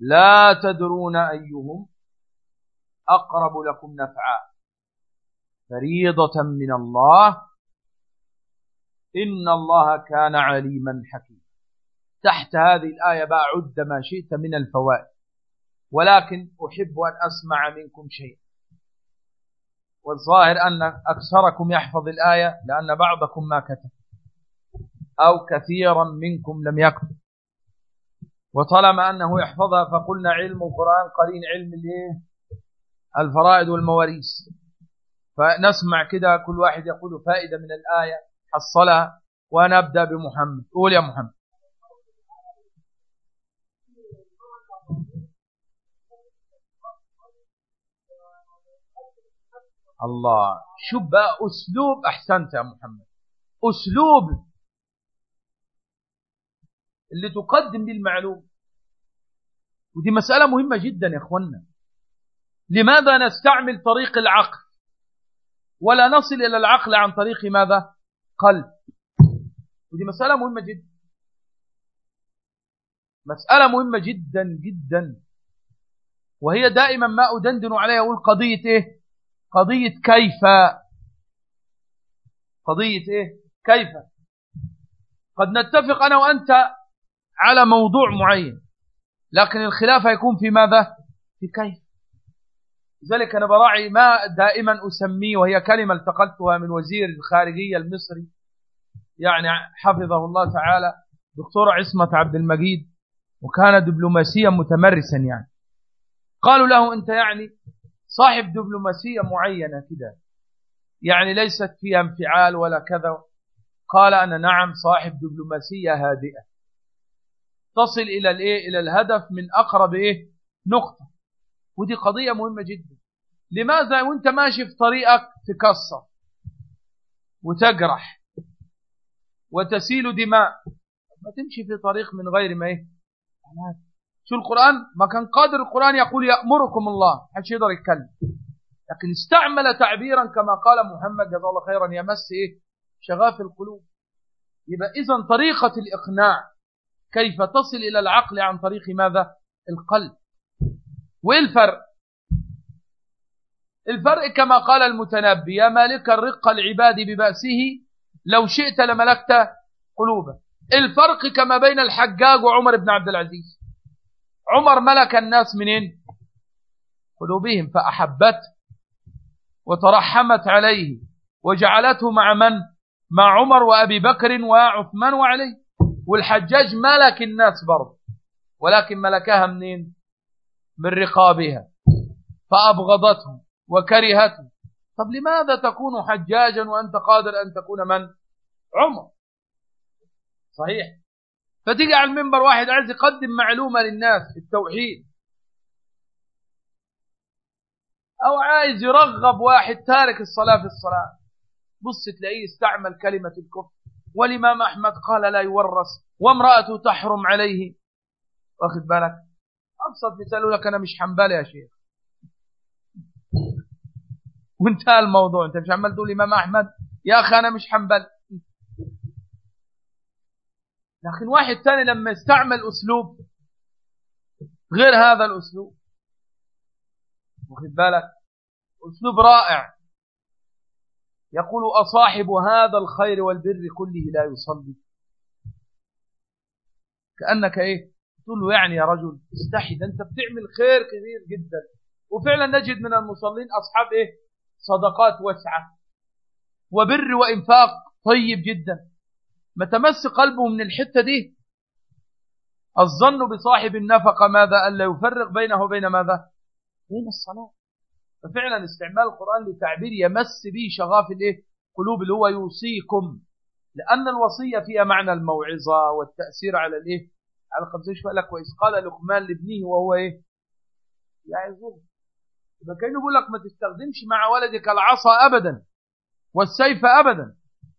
لا تدرون أيهم أقرب لكم نفعا. فريضة من الله. إن الله كان عليما حكيما. تحت هذه الآية بقى عد ما شئت من الفوائد. ولكن أحب أن أسمع منكم شيء والظاهر أن أكثركم يحفظ الآية لأن بعضكم ما كتب. أو كثيرا منكم لم يكتب. وطالما أنه يحفظها فقلنا علم القرآن قرين علم الايه الفرائض والمواريث. فنسمع كده كل واحد يقول فائدة من الآية حصلها ونبدأ بمحمد. قول يا محمد. الله شو بقى أسلوب أحسنت يا محمد. أسلوب اللي تقدم به المعلوم. ودي مسألة مهمة جدا يا أخوانا لماذا نستعمل طريق العقل؟ ولا نصل إلى العقل عن طريق ماذا؟ قلب. ودي مسألة مهمة جدا. مسألة مهمة جدا جدا. وهي دائما ما أدندن عليها أقول قضية إيه؟ قضية كيف. قضية إيه؟ كيف. قد نتفق أنا وأنت على موضوع معين. لكن الخلاف يكون في ماذا؟ في كيف. لذلك أنا براعي ما دائما أسميه وهي كلمة التقلتها من وزير الخارجية المصري يعني حفظه الله تعالى دكتور عصمة عبد المجيد وكان دبلوماسيا متمرسا يعني. قالوا له أنت يعني صاحب دبلوماسية معينة كده. يعني ليست فيها انفعال ولا كذا. قال أنا نعم صاحب دبلوماسية هادئة. تصل إلى الإيه؟ إلى الهدف من أقرب إيه؟ نقطة. ودي قضية مهمة جدا. لماذا وأنت ماشي في طريقك تكسر وتجرح وتسيل دماء؟ ما تمشي في طريق من غير ما إيه؟ شو القرآن؟ ما كان قادر القرآن يقول يأمركم الله. حدش يقدر يتكلم. لكن استعمل تعبيرا كما قال محمد جزاه الله خيرا يمس إيه؟ شغاف القلوب. يبقى اذا طريقة الإقناع. كيف تصل إلى العقل عن طريق ماذا؟ القلب. وايه الفرق كما قال المتنبي يا مالك الرق العباد ببأسه لو شئت لملكت قلوبه الفرق كما بين الحجاج وعمر بن عبد العزيز. عمر ملك الناس منين؟ قلوبهم فأحبت وترحمت عليه وجعلته مع من؟ مع عمر وأبي بكر وعثمان وعلي. والحجاج ملك الناس برضه ولكن ملكها منين؟ من رقابها فأبغضته وكرهته طب لماذا تكون حجاجا وأنت قادر أن تكون من؟ عمر. صحيح. فتيجي على المنبر واحد عايز يقدم معلومة للناس في التوحيد. أو عايز يرغب واحد تارك الصلاة في الصلاة. بص تلاقيه استعمل كلمة الكفر. والإمام أحمد قال لا يورث وامرأته تحرم عليه. واخد بالك؟ أبسط مثال لك أنا مش حنبالي يا شيخ. وانتهى الموضوع. أنت مش عمال تقول إمام أحمد؟ يا أخي أنا مش حنبل لكن واحد تاني لما يستعمل أسلوب غير هذا الأسلوب. واخد بالك؟ أسلوب رائع. يقول أصاحب هذا الخير والبر كله لا يصلي. كأنك إيه؟ تقول له يعني يا رجل استحي ده أنت بتعمل خير كبير جدا. وفعلا نجد من المصلين أصحاب إيه؟ صدقات واسعة. وبر وإنفاق طيب جدا. ما تمس قلبه من الحتة دي؟ الظن بصاحب النفقة ماذا؟ ألا يفرق بينه وبين ماذا؟ بين الصلاة. ففعلا استعمال القرآن لتعبير يمس به شغاف الإيه؟ قلوب اللي هو يوصيكم. لأن الوصية فيها معنى الموعظة والتأثير على الإيه؟ على الخمسين شوية لك؟ وإذ قال لقمان لابنه وهو إيه؟ يعظه يبقى كأنه يقول لك ما تستخدمش مع ولدك العصا أبدا والسيف أبدا.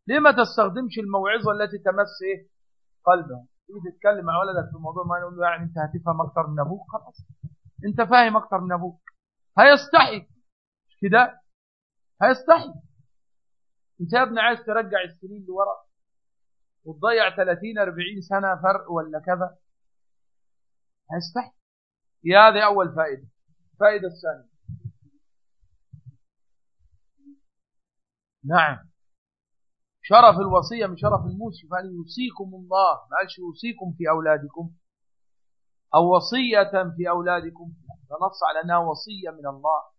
ليه ما تستخدمش الموعظة التي تمس إيه؟ قلبه؟ تيجي تتكلم مع ولدك في موضوع ما يقول له يعني أنت هتفهم أكتر من أبوك خلاص. أنت فاهم أكتر من أبوك. هيستحي. كده هيستحي انت يا ابني عايز ترجع السنين لورا وتضيع 30 40 سنة فرق ولا كذا؟ هيستحي يا هذه أول فائدة؟ الفائدة الثانية. نعم. شرف الوصية من شرف الموسى قال يوصيكم الله؟ ما قالش يوصيكم في أولادكم؟ أو وصية في أولادكم؟ فنص على أنها وصية من الله.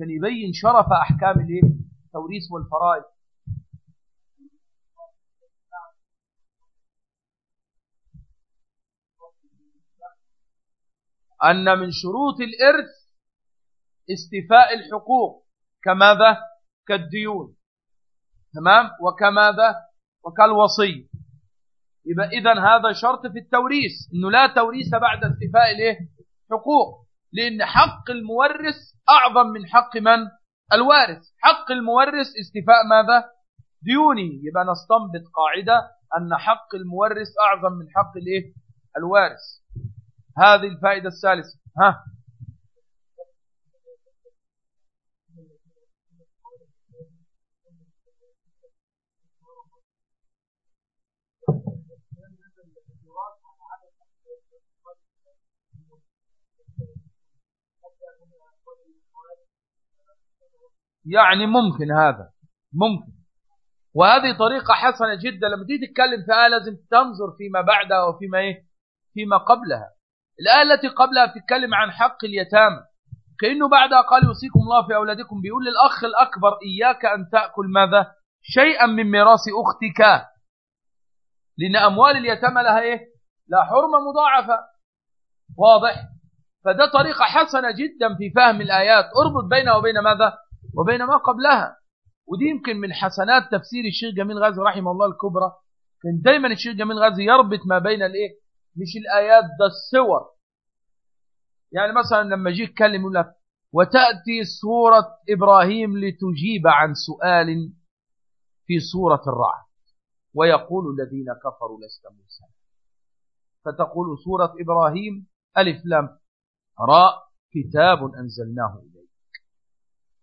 عشان يبين شرف أحكام الايه التوريث والفرائض. أن من شروط الإرث استيفاء الحقوق كماذا؟ كالديون. تمام؟ وكماذا؟ وكالوصي. يبقى إذن هذا شرط في التوريث إنه لا توريث بعد استيفاء الإيه؟ حقوق. لأن حق المورث أعظم من حق من؟ الوارث. حق المورث استيفاء ماذا؟ ديونه يبقى نستنبط قاعدة أن حق المورث أعظم من حق الإيه؟ الوارث. هذه الفائدة الثالثة. ها؟ يعني ممكن هذا ممكن. وهذه طريقة حسنة جدا. لما تيجي تتكلم في آية لازم تنظر فيما بعدها وفيما إيه؟ فيما قبلها. الآية التي قبلها بتتكلم عن حق اليتامى. كأنه بعدها قال يوصيكم الله في أولادكم. بيقول للأخ الأكبر إياك أن تأكل ماذا؟ شيئا من ميراث أختك. لأن أموال اليتامى لها إيه؟ لا حرمة مضاعفة. واضح؟ فده طريقة حسنة جدا في فهم الآيات. اربط بينها وبين ماذا؟ وبين ما قبلها. ودي يمكن من حسنات تفسير الشيخ جميل غازي رحمه الله الكبرى. كان دايما الشيخ جميل غازي يربط ما بين الإيه؟ مش الآيات ده الصور. يعني مثلا لما يجي يتكلم يقول لك وتأتي سورة إبراهيم لتجيب عن سؤال في سورة الرعد. ويقول الذين كفروا لست موسى. فتقول سورة إبراهيم ألف لام راء كتاب أنزلناه إليك.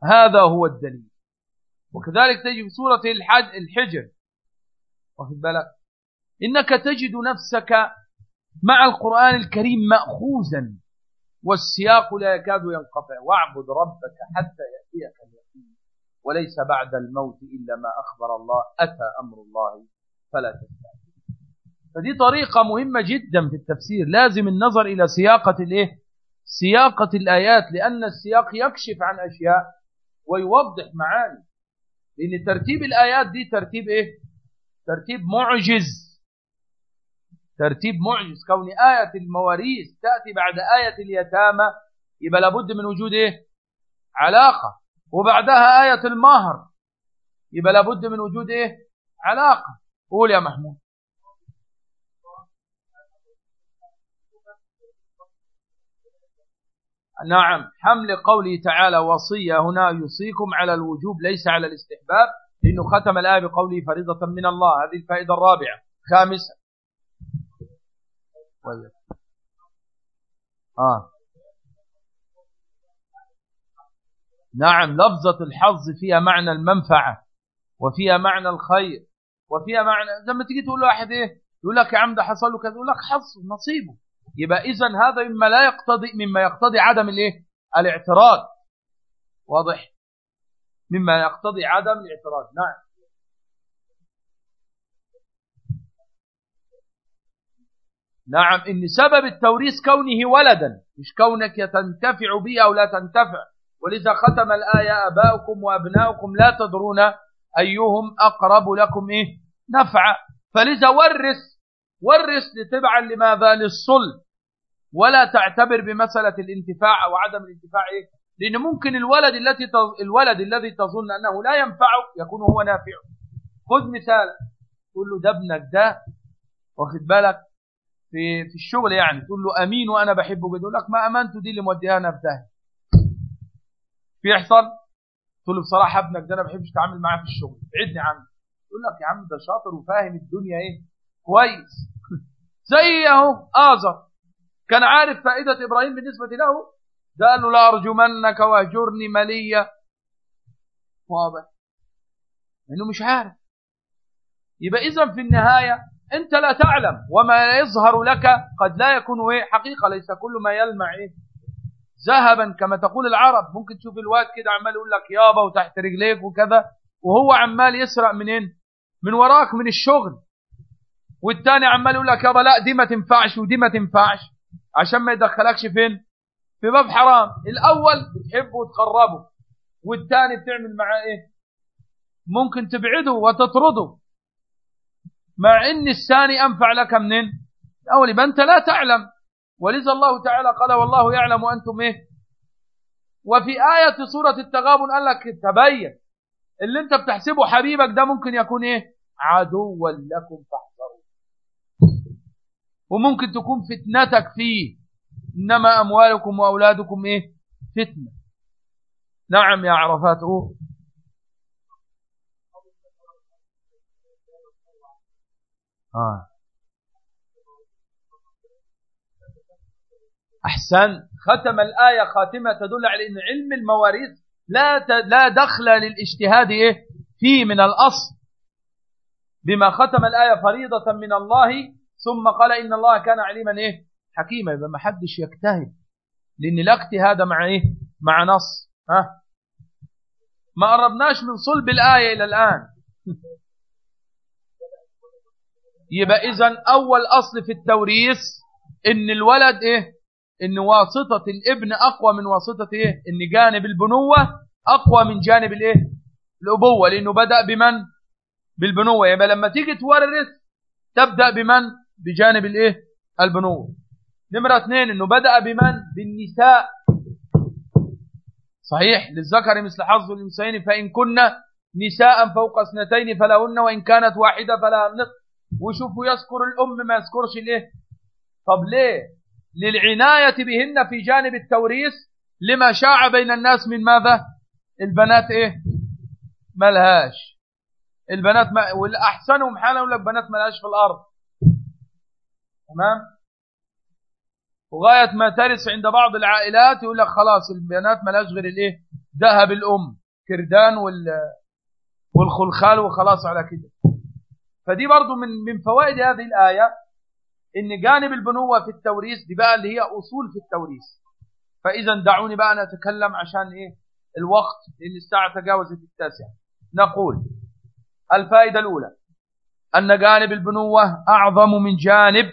هذا هو الدليل. وكذلك تجد في سورة الحجر. واخد بالك؟ إنك تجد نفسك مع القرآن الكريم مأخوذا والسياق لا يكاد ينقطع. واعبد ربك حتى يأتيك اليقين. وليس بعد الموت إلا ما أخبر الله. أتى أمر الله فلا تستعجل. فدي طريقة مهمة جدا في التفسير. لازم النظر إلى سياقة الإيه؟ سياقة الآيات لأن السياق يكشف عن أشياء ويوضح معاني لأن ترتيب الآيات دي ترتيب إيه؟ ترتيب معجز ترتيب معجز كون آية المواريث تأتي بعد آية اليتامى يبقى لابد من وجود إيه؟ علاقة وبعدها آية المهر يبقى لابد من وجود إيه؟ علاقة قول يا محمود نعم. حمل قوله تعالى وصية هنا يوصيكم على الوجوب ليس على الاستحباب لأنه ختم الآية بقوله فريضة من الله. هذه الفائدة الرابعة. خامسة. طيب. آه. نعم. لفظة الحظ فيها معنى المنفعة وفيها معنى الخير وفيها معنى لما تيجي تقول لواحد إيه يقول لك يا عم ده حصل له كذا يقول لك حظ نصيبه. يبقى اذا هذا مما لا يقتضي مما يقتضي عدم الإيه؟ الاعتراض. واضح؟ مما يقتضي عدم الاعتراض. نعم. نعم إن سبب التوريث كونه ولدا مش كونك تنتفع به أو لا تنتفع. ولذا ختم الآية أباؤكم وأبناؤكم لا تدرون أيهم أقرب لكم إيه؟ نفعا. فلذا ورث ورث لتبعا لماذا؟ للصلب. ولا تعتبر بمسألة الانتفاع أو عدم الانتفاع إيه؟ لأن ممكن الولد التي الولد الذي تظن أنه لا ينفعك يكون هو نافع. خذ مثال. تقول له ده ابنك ده واخد بالك؟ في في الشغل يعني. تقول له أمين وأنا بحبه يقول لك ما امنته دي اللي موديها في داهيه بيحصل تقول له بصراحة ابنك ده أنا ما بحبش أتعامل معاه في الشغل. ابعدني عنه. يقول لك يا عم ده شاطر وفاهم الدنيا إيه؟ كويس. زي أهو ازر كان عارف فائدة إبراهيم بالنسبة له؟ ده قال له لا أرجمنك واهجرني مليا. واضح. انه مش عارف. يبقى اذا في النهاية أنت لا تعلم وما يظهر لك قد لا يكون إيه حقيقة ليس كل ما يلمع إيه. ذهبا كما تقول العرب. ممكن تشوف الواد كده عمال يقول لك يابا وتحت رجليك وكذا. وهو عمال يسرق منين من وراك من الشغل. والتاني عمال يقول لك يابا لا دي ما تنفعش ودي ما تنفعش. عشان ما يدخلكش فين؟ في باب حرام. الأول بتحبه وتقربه والتاني بتعمل معاه إيه؟ ممكن تبعده وتطرده. مع إن الثاني أنفع لك منين؟ الأول يبقى أنت لا تعلم. ولذا الله تعالى قال والله يعلم وأنتم إيه؟ وفي آية سورة التغابن قال لك تبين اللي أنت بتحسبه حبيبك ده ممكن يكون إيه؟ عدوا لكم فاحذروا وممكن تكون فتنتك فيه. إنما أموالكم وأولادكم إيه؟ فتنة. نعم يا عرفات. أوه. آه. أحسن. ختم الآية خاتمة تدل على أن علم المواريث لا لا دخل للاجتهاد إيه؟ فيه من الأصل. بما ختم الآية فريضة من الله ثم قال إن الله كان عليما إيه؟ حكيما. يبقى ما حدش يجتهد لأن لا اجتهاد مع إيه؟ مع نص. ها؟ ما قربناش من صلب الآية إلى الآن. يبقى اذا أول أصل في التوريث إن الولد إيه؟ إن واسطة الابن أقوى من واسطة إيه؟ إن جانب البنوة أقوى من جانب الإيه؟ الأبوة. لأنه بدأ بمن؟ بالبنوة. يبقى لما تيجي تورث تبدأ بمن؟ بجانب الايه؟ البنوة نمرة اثنين إنه بدأ بمن؟ بالنساء. صحيح للذكر مثل حظ الانسان فإن كنا نساء فوق اثنتين فلهن وإن كانت واحدة فلها النصف وشوفوا يذكر الأم ما يذكرش ليه طب ليه؟ للعناية بهن في جانب التوريث لما شاع بين الناس من ماذا؟ البنات إيه؟ ملهاش. البنات ما والأحسنهم حالا يقول لك بنات ملهاش في الأرض. تمام؟ وغاية ما ترس عند بعض العائلات يقول لك خلاص البنات ملهاش غير الإيه؟ ذهب الأم كردان وال والخلخال وخلاص على كده. فدي برضو من من فوائد هذه الآية إن جانب البنوة في التوريث دي بقى اللي هي أصول في التوريث. فإذا دعوني بقى نتكلم عشان إيه؟ الوقت لأن الساعة تجاوزت التاسعة. نقول الفائدة الأولى أن جانب البنوة أعظم من جانب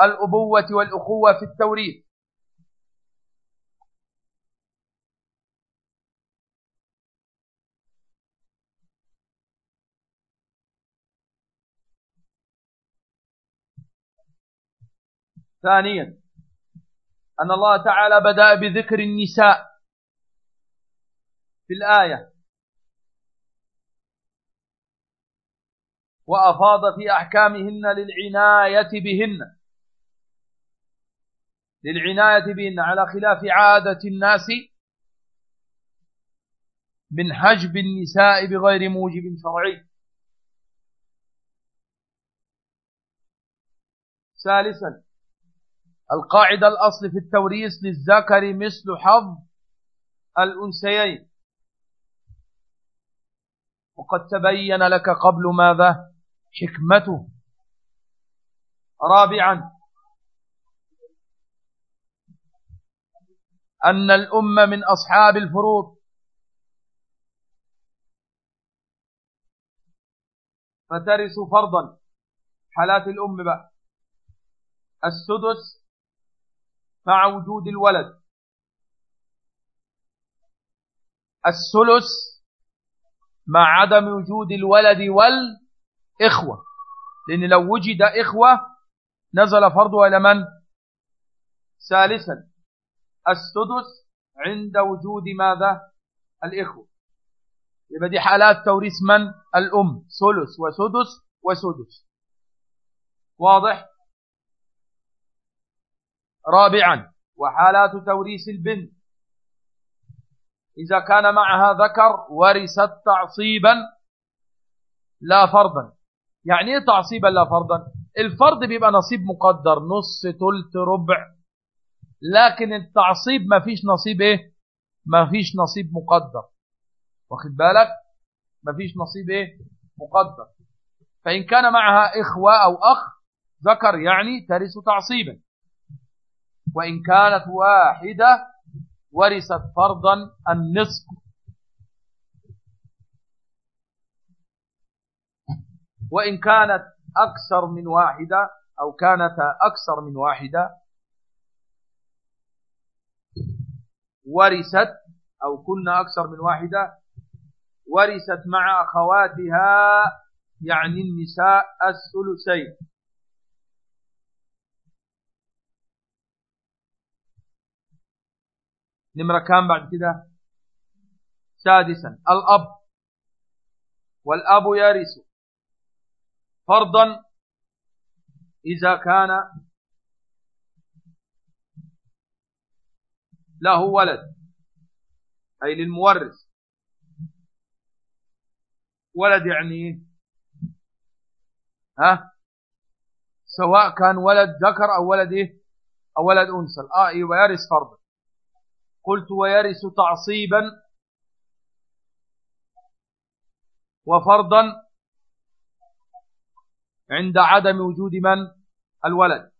الأبوة والأخوة في التوريث. ثانيا أن الله تعالى بدأ بذكر النساء في الآية. وأفاض في أحكامهن للعناية بهن. للعناية بهن على خلاف عادة الناس من حجب النساء بغير موجب شرعي. ثالثا القاعدة الأصل في التوريث للذكر مثل حظ الأنسيين وقد تبين لك قبل ماذا؟ حكمته. رابعا أن الأمة من أصحاب الفروض. فترث فرضا. حالات الأم بقى. السدس مع وجود الولد. الثلث مع عدم وجود الولد والإخوة. لأن لو وجد إخوة نزل فرضها إلى من؟ ثالثا. السدس عند وجود ماذا؟ الإخوة. يبقى دي حالات توريث من؟ الأم. ثلث وسدس وسدس. واضح؟ رابعا وحالات توريث البنت. إذا كان معها ذكر ورثت تعصيبا لا فرضا. يعني إيه تعصيبا لا فرضا؟ الفرض بيبقى نصيب مقدر نص تلت ربع. لكن التعصيب ما فيش نصيب إيه؟ ما فيش نصيب مقدر. واخد بالك؟ ما فيش نصيب إيه؟ مقدر. فإن كان معها إخوة أو أخ ذكر يعني ترث تعصيبا. وإن كانت واحدة ورثت فرضا النصف. وإن كانت أكثر من واحدة أو كانت أكثر من واحدة ورثت أو كنا أكثر من واحدة ورثت مع أخواتها يعني النساء الثلثين. نمرة كام بعد كده؟ سادسا. الأب. والأب يرث فرضا إذا كان له ولد أي للمورث. ولد يعني ها؟ سواء كان ولد ذكر أو ولد إيه؟ أو ولد أنثى. آه يبقى يرث فرضا. قلت ويرث تعصيبا وفرضا عند عدم وجود من؟ الولد.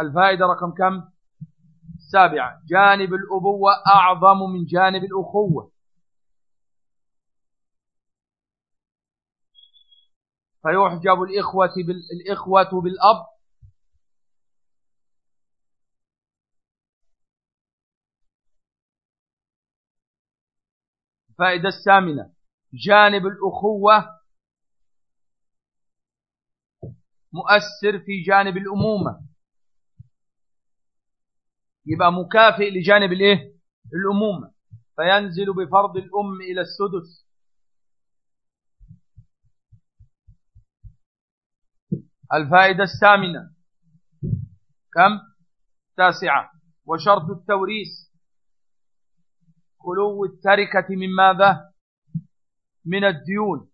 الفائدة رقم كم؟ سابعة. جانب الأبوة أعظم من جانب الأخوة. فيحجب الإخوة, بالإخوة بالأب. الفائدة الثامنة. جانب الأخوة مؤثر في جانب الأمومة. يبقى مكافئ لجانب الايه؟ الأمومة فينزل بفرض الأم إلى السدس. الفائدة الثامنة. كم؟ تاسعة. وشرط التوريث. خلو التركة من ماذا؟ من الديون.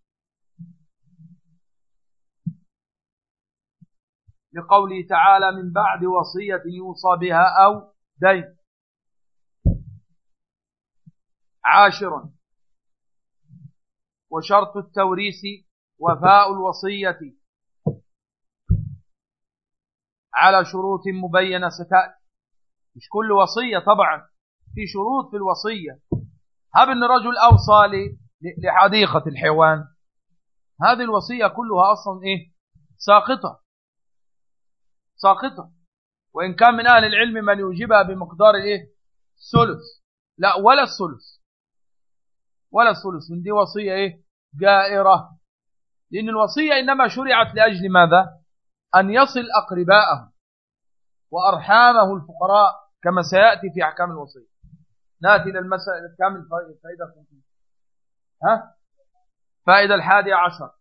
لقوله تعالى من بعد وصية يوصى بها أو دين عاشرا وشرط التوريث وفاء الوصية. على شروط مبينة ستأتي. مش كل وصية طبعا في شروط في الوصية. هب إن رجل أوصى لحديقة الحيوان. هذه الوصية كلها أصلا إيه؟ ساقطة. ساقطة. وإن كان من أهل العلم من يوجبها بمقدار الايه ثلث. لا ولا الثلث. ولا الثلث. من دي وصية إيه؟ جائرة. لأن الوصية إنما شرعت لأجل ماذا؟ أن يصل أقرباءه وأرحامه الفقراء كما سيأتي في أحكام الوصية. نأتي إلى المسألة كم الفائدة ها؟ فائدة الحادية عشر.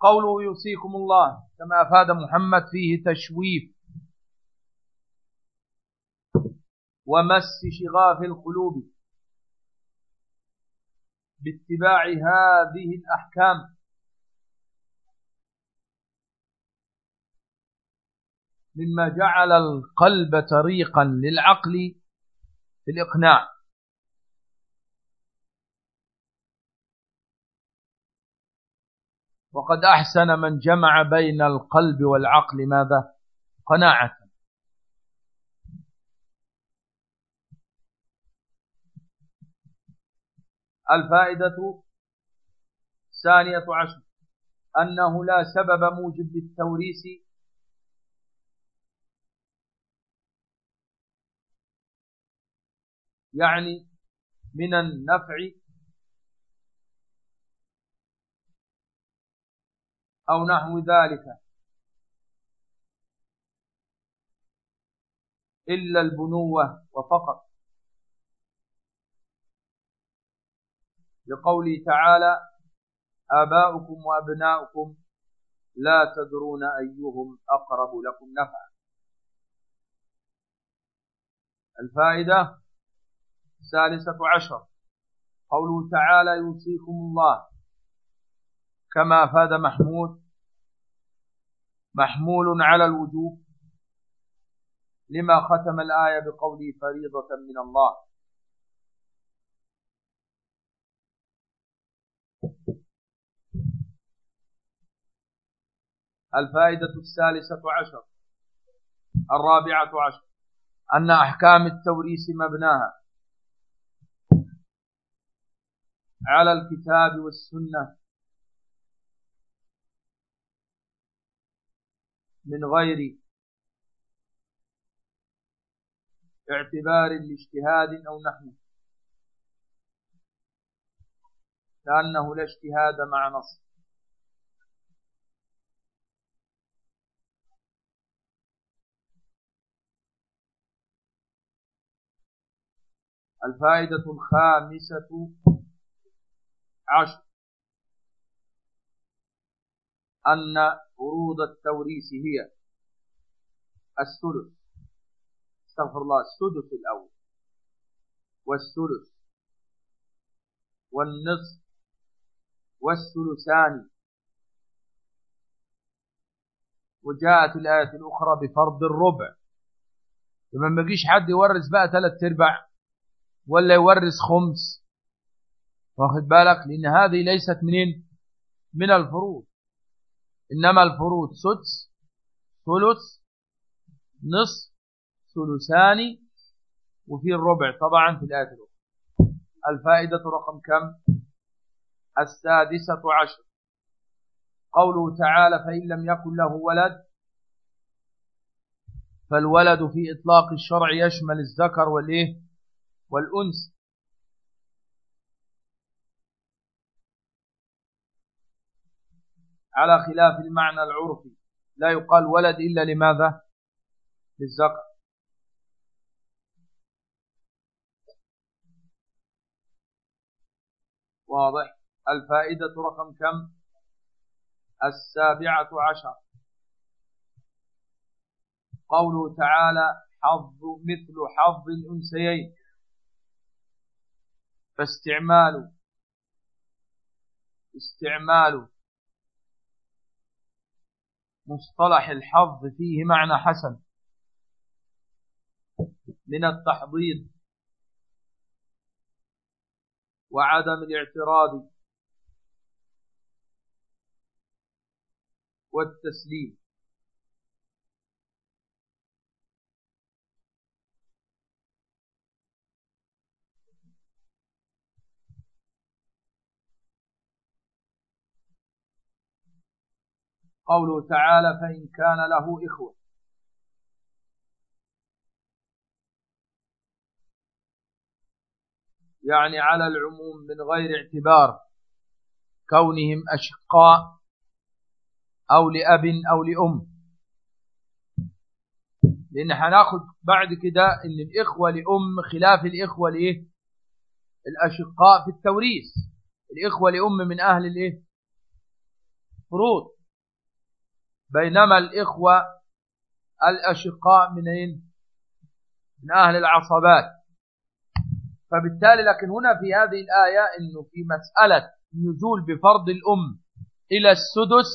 قوله يوصيكم الله كما أفاد محمد فيه تشويف. ومس شغاف القلوب باتباع هذه الأحكام. مما جعل القلب طريقا للعقل في الإقناع. وقد أحسن من جمع بين القلب والعقل ماذا؟ قناعة. الفائدة الثانية عشر أنه لا سبب موجب للتوريث. يعني من النفع أو نحو ذلك. إلا البنوة وفقط. لقوله تعالى آباؤكم وأبناؤكم لا تدرون أيهم أقرب لكم نفعا. الفائدة الثالثة عشر. قوله تعالى يوصيكم الله. كما أفاد محمود محمول على الوجوب لما ختم الآية بقوله فريضة من الله. الفائدة الثالثة عشر. الرابعة عشر. أن أحكام التوريث مبناها على الكتاب والسنة من غير اعتبار لاجتهاد أو نحو لأنه لا اجتهاد مع نص. الفائدة الخامسة عشر. أن فروض التوريث هي الثلث. استغفر الله السدس الأول والثلث والنصف والثلثان. وجاءت الآية الأخرى بفرض الربع. فما بقيش حد يورث بقى ثلاث أرباع. ولا يورث خمس. واخد بالك؟ لأن هذه ليست منين؟ من الفروض. إنما الفروض سدس ثلث نصف ثلثان وفي الربع. طبعا في الآية الأخرى. الفائدة رقم كم؟ السادسة عشر. قوله تعالى فإن لم يكن له ولد فالولد في إطلاق الشرع يشمل الذكر والإيه؟ والأنس. على خلاف المعنى العرفي. لا يقال ولد إلا لماذا؟ للذكر واضح. الفائدة رقم كم؟ السابعة عشر. قوله تعالى حظ مثل حظ الأنسيين فاستعمال استعمال مصطلح الحظ فيه معنى حسن. من التحضيض وعدم الاعتراض. والتسليم. قوله تعالى فإن كان له إخوة. يعني على العموم من غير اعتبار كونهم أشقاء أو لأب أو لأم. لأن هناخد بعد كده إن الإخوة لأم خلاف الإخوة لإيه؟ الأشقاء في التوريث. الإخوة لأم من أهل الإيه؟ فروض. بينما الإخوة الأشقاء من أين؟ من أهل العصبات. فبالتالي لكن هنا في هذه الآية أنه في مسألة نزول بفرض الأم إلى السدس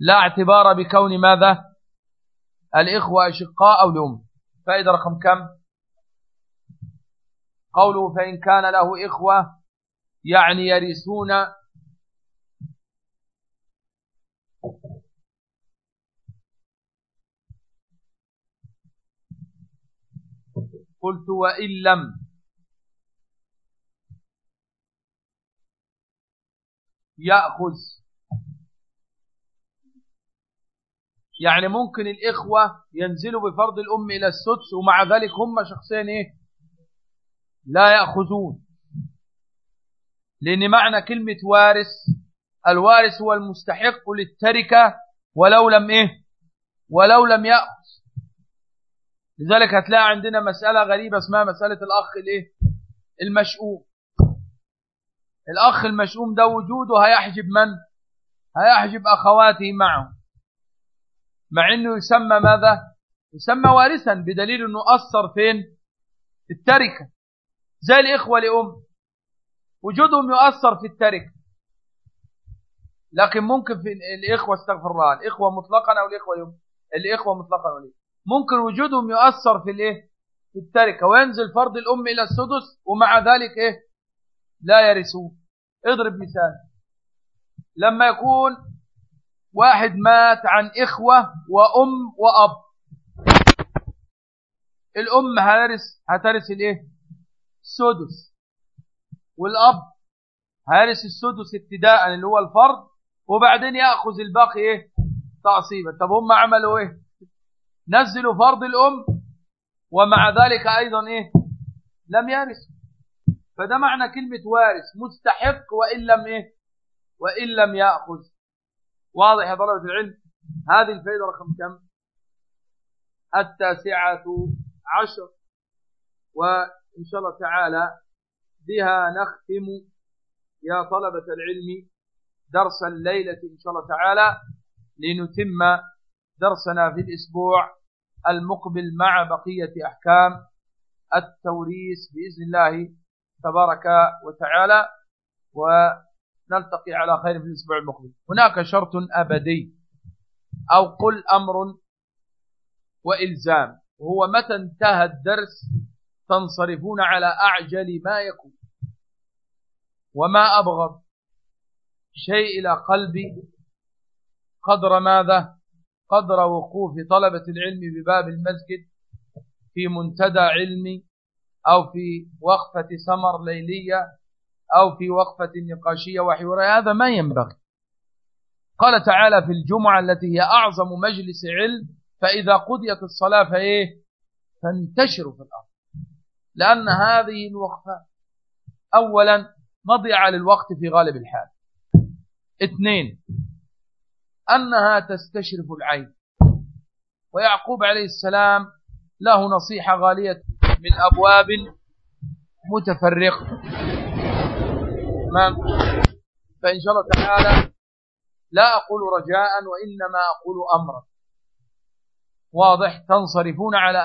لا اعتبار بكون ماذا؟ الإخوة أشقاء أو لأم فائدة رقم كم؟ قوله فإن كان له إخوة يعني يرثون قلت وإن لم. يأخذ. يعني ممكن الإخوة ينزلوا بفرض الأم إلى السدس ومع ذلك هم شخصين إيه؟ لا يأخذون. لأن معنى كلمة وارث الوارث هو المستحق للتركة ولو لم إيه؟ ولو لم يأخذ. لذلك هتلاقي عندنا مسألة غريبة اسمها مسألة الأخ الإيه؟ المشؤوم. الأخ المشؤوم ده وجوده هيحجب من؟ هيحجب أخواته معه. مع أنه يسمى ماذا؟ يسمى وارثا بدليل أنه أثر فين؟ في التركة. زي الإخوة لأم. وجودهم يؤثر في التركة. لكن ممكن في الإخوة استغفر الله الإخوة مطلقا أو الإخوة لأم؟ الإخوة مطلقا الإخوة. ممكن وجودهم يؤثر في الايه؟ في التركة. وينزل فرض الأم إلى السدس ومع ذلك إيه؟ لا يرثون اضرب مثال. لما يكون واحد مات عن إخوة وأم وأب. الأم هترث هترث الايه؟ السدس. والأب هيرث السدس ابتداء اللي هو الفرض وبعدين يأخذ الباقي إيه؟ تعصيبا طب هم عملوا إيه؟ نزلوا فرض الأم ومع ذلك أيضا إيه؟ لم يرث. فده معنى كلمة وارث مستحق وإن لم إيه؟ وإن لم يأخذ. واضح يا طلبة العلم؟ هذه الفائدة رقم كم؟ التاسعة عشر. وإن شاء الله تعالى بها نختم يا طلبة العلم درس الليلة إن شاء الله تعالى لنتم درسنا في الأسبوع المقبل مع بقية أحكام التوريث بإذن الله تبارك وتعالى ونلتقي على خير في الأسبوع المقبل. هناك شرط أبدي أو قل أمر وإلزام. وهو متى انتهى الدرس تنصرفون على أعجل ما يكون؟ وما أبغض شيء إلى قلبي؟ قدر ماذا؟ قدر وقوف طلبة العلم بباب المسجد في منتدى علمي أو في وقفة سمر ليلية أو في وقفة نقاشية وحوارية هذا ما ينبغي. قال تعالى في الجمعة التي هي أعظم مجلس علم فإذا قضيت الصلاة فإيه؟ فانتشروا في الأرض. لأن هذه الوقفة أولا مضيعة للوقت في غالب الحال. اثنين أنها تستشرف العين. ويعقوب عليه السلام له نصيحة غالية من أبواب متفرقة تمام؟ فإن شاء الله تعالى لا أقول رجاء وإنما أقول أمرا. واضح؟ تنصرفون على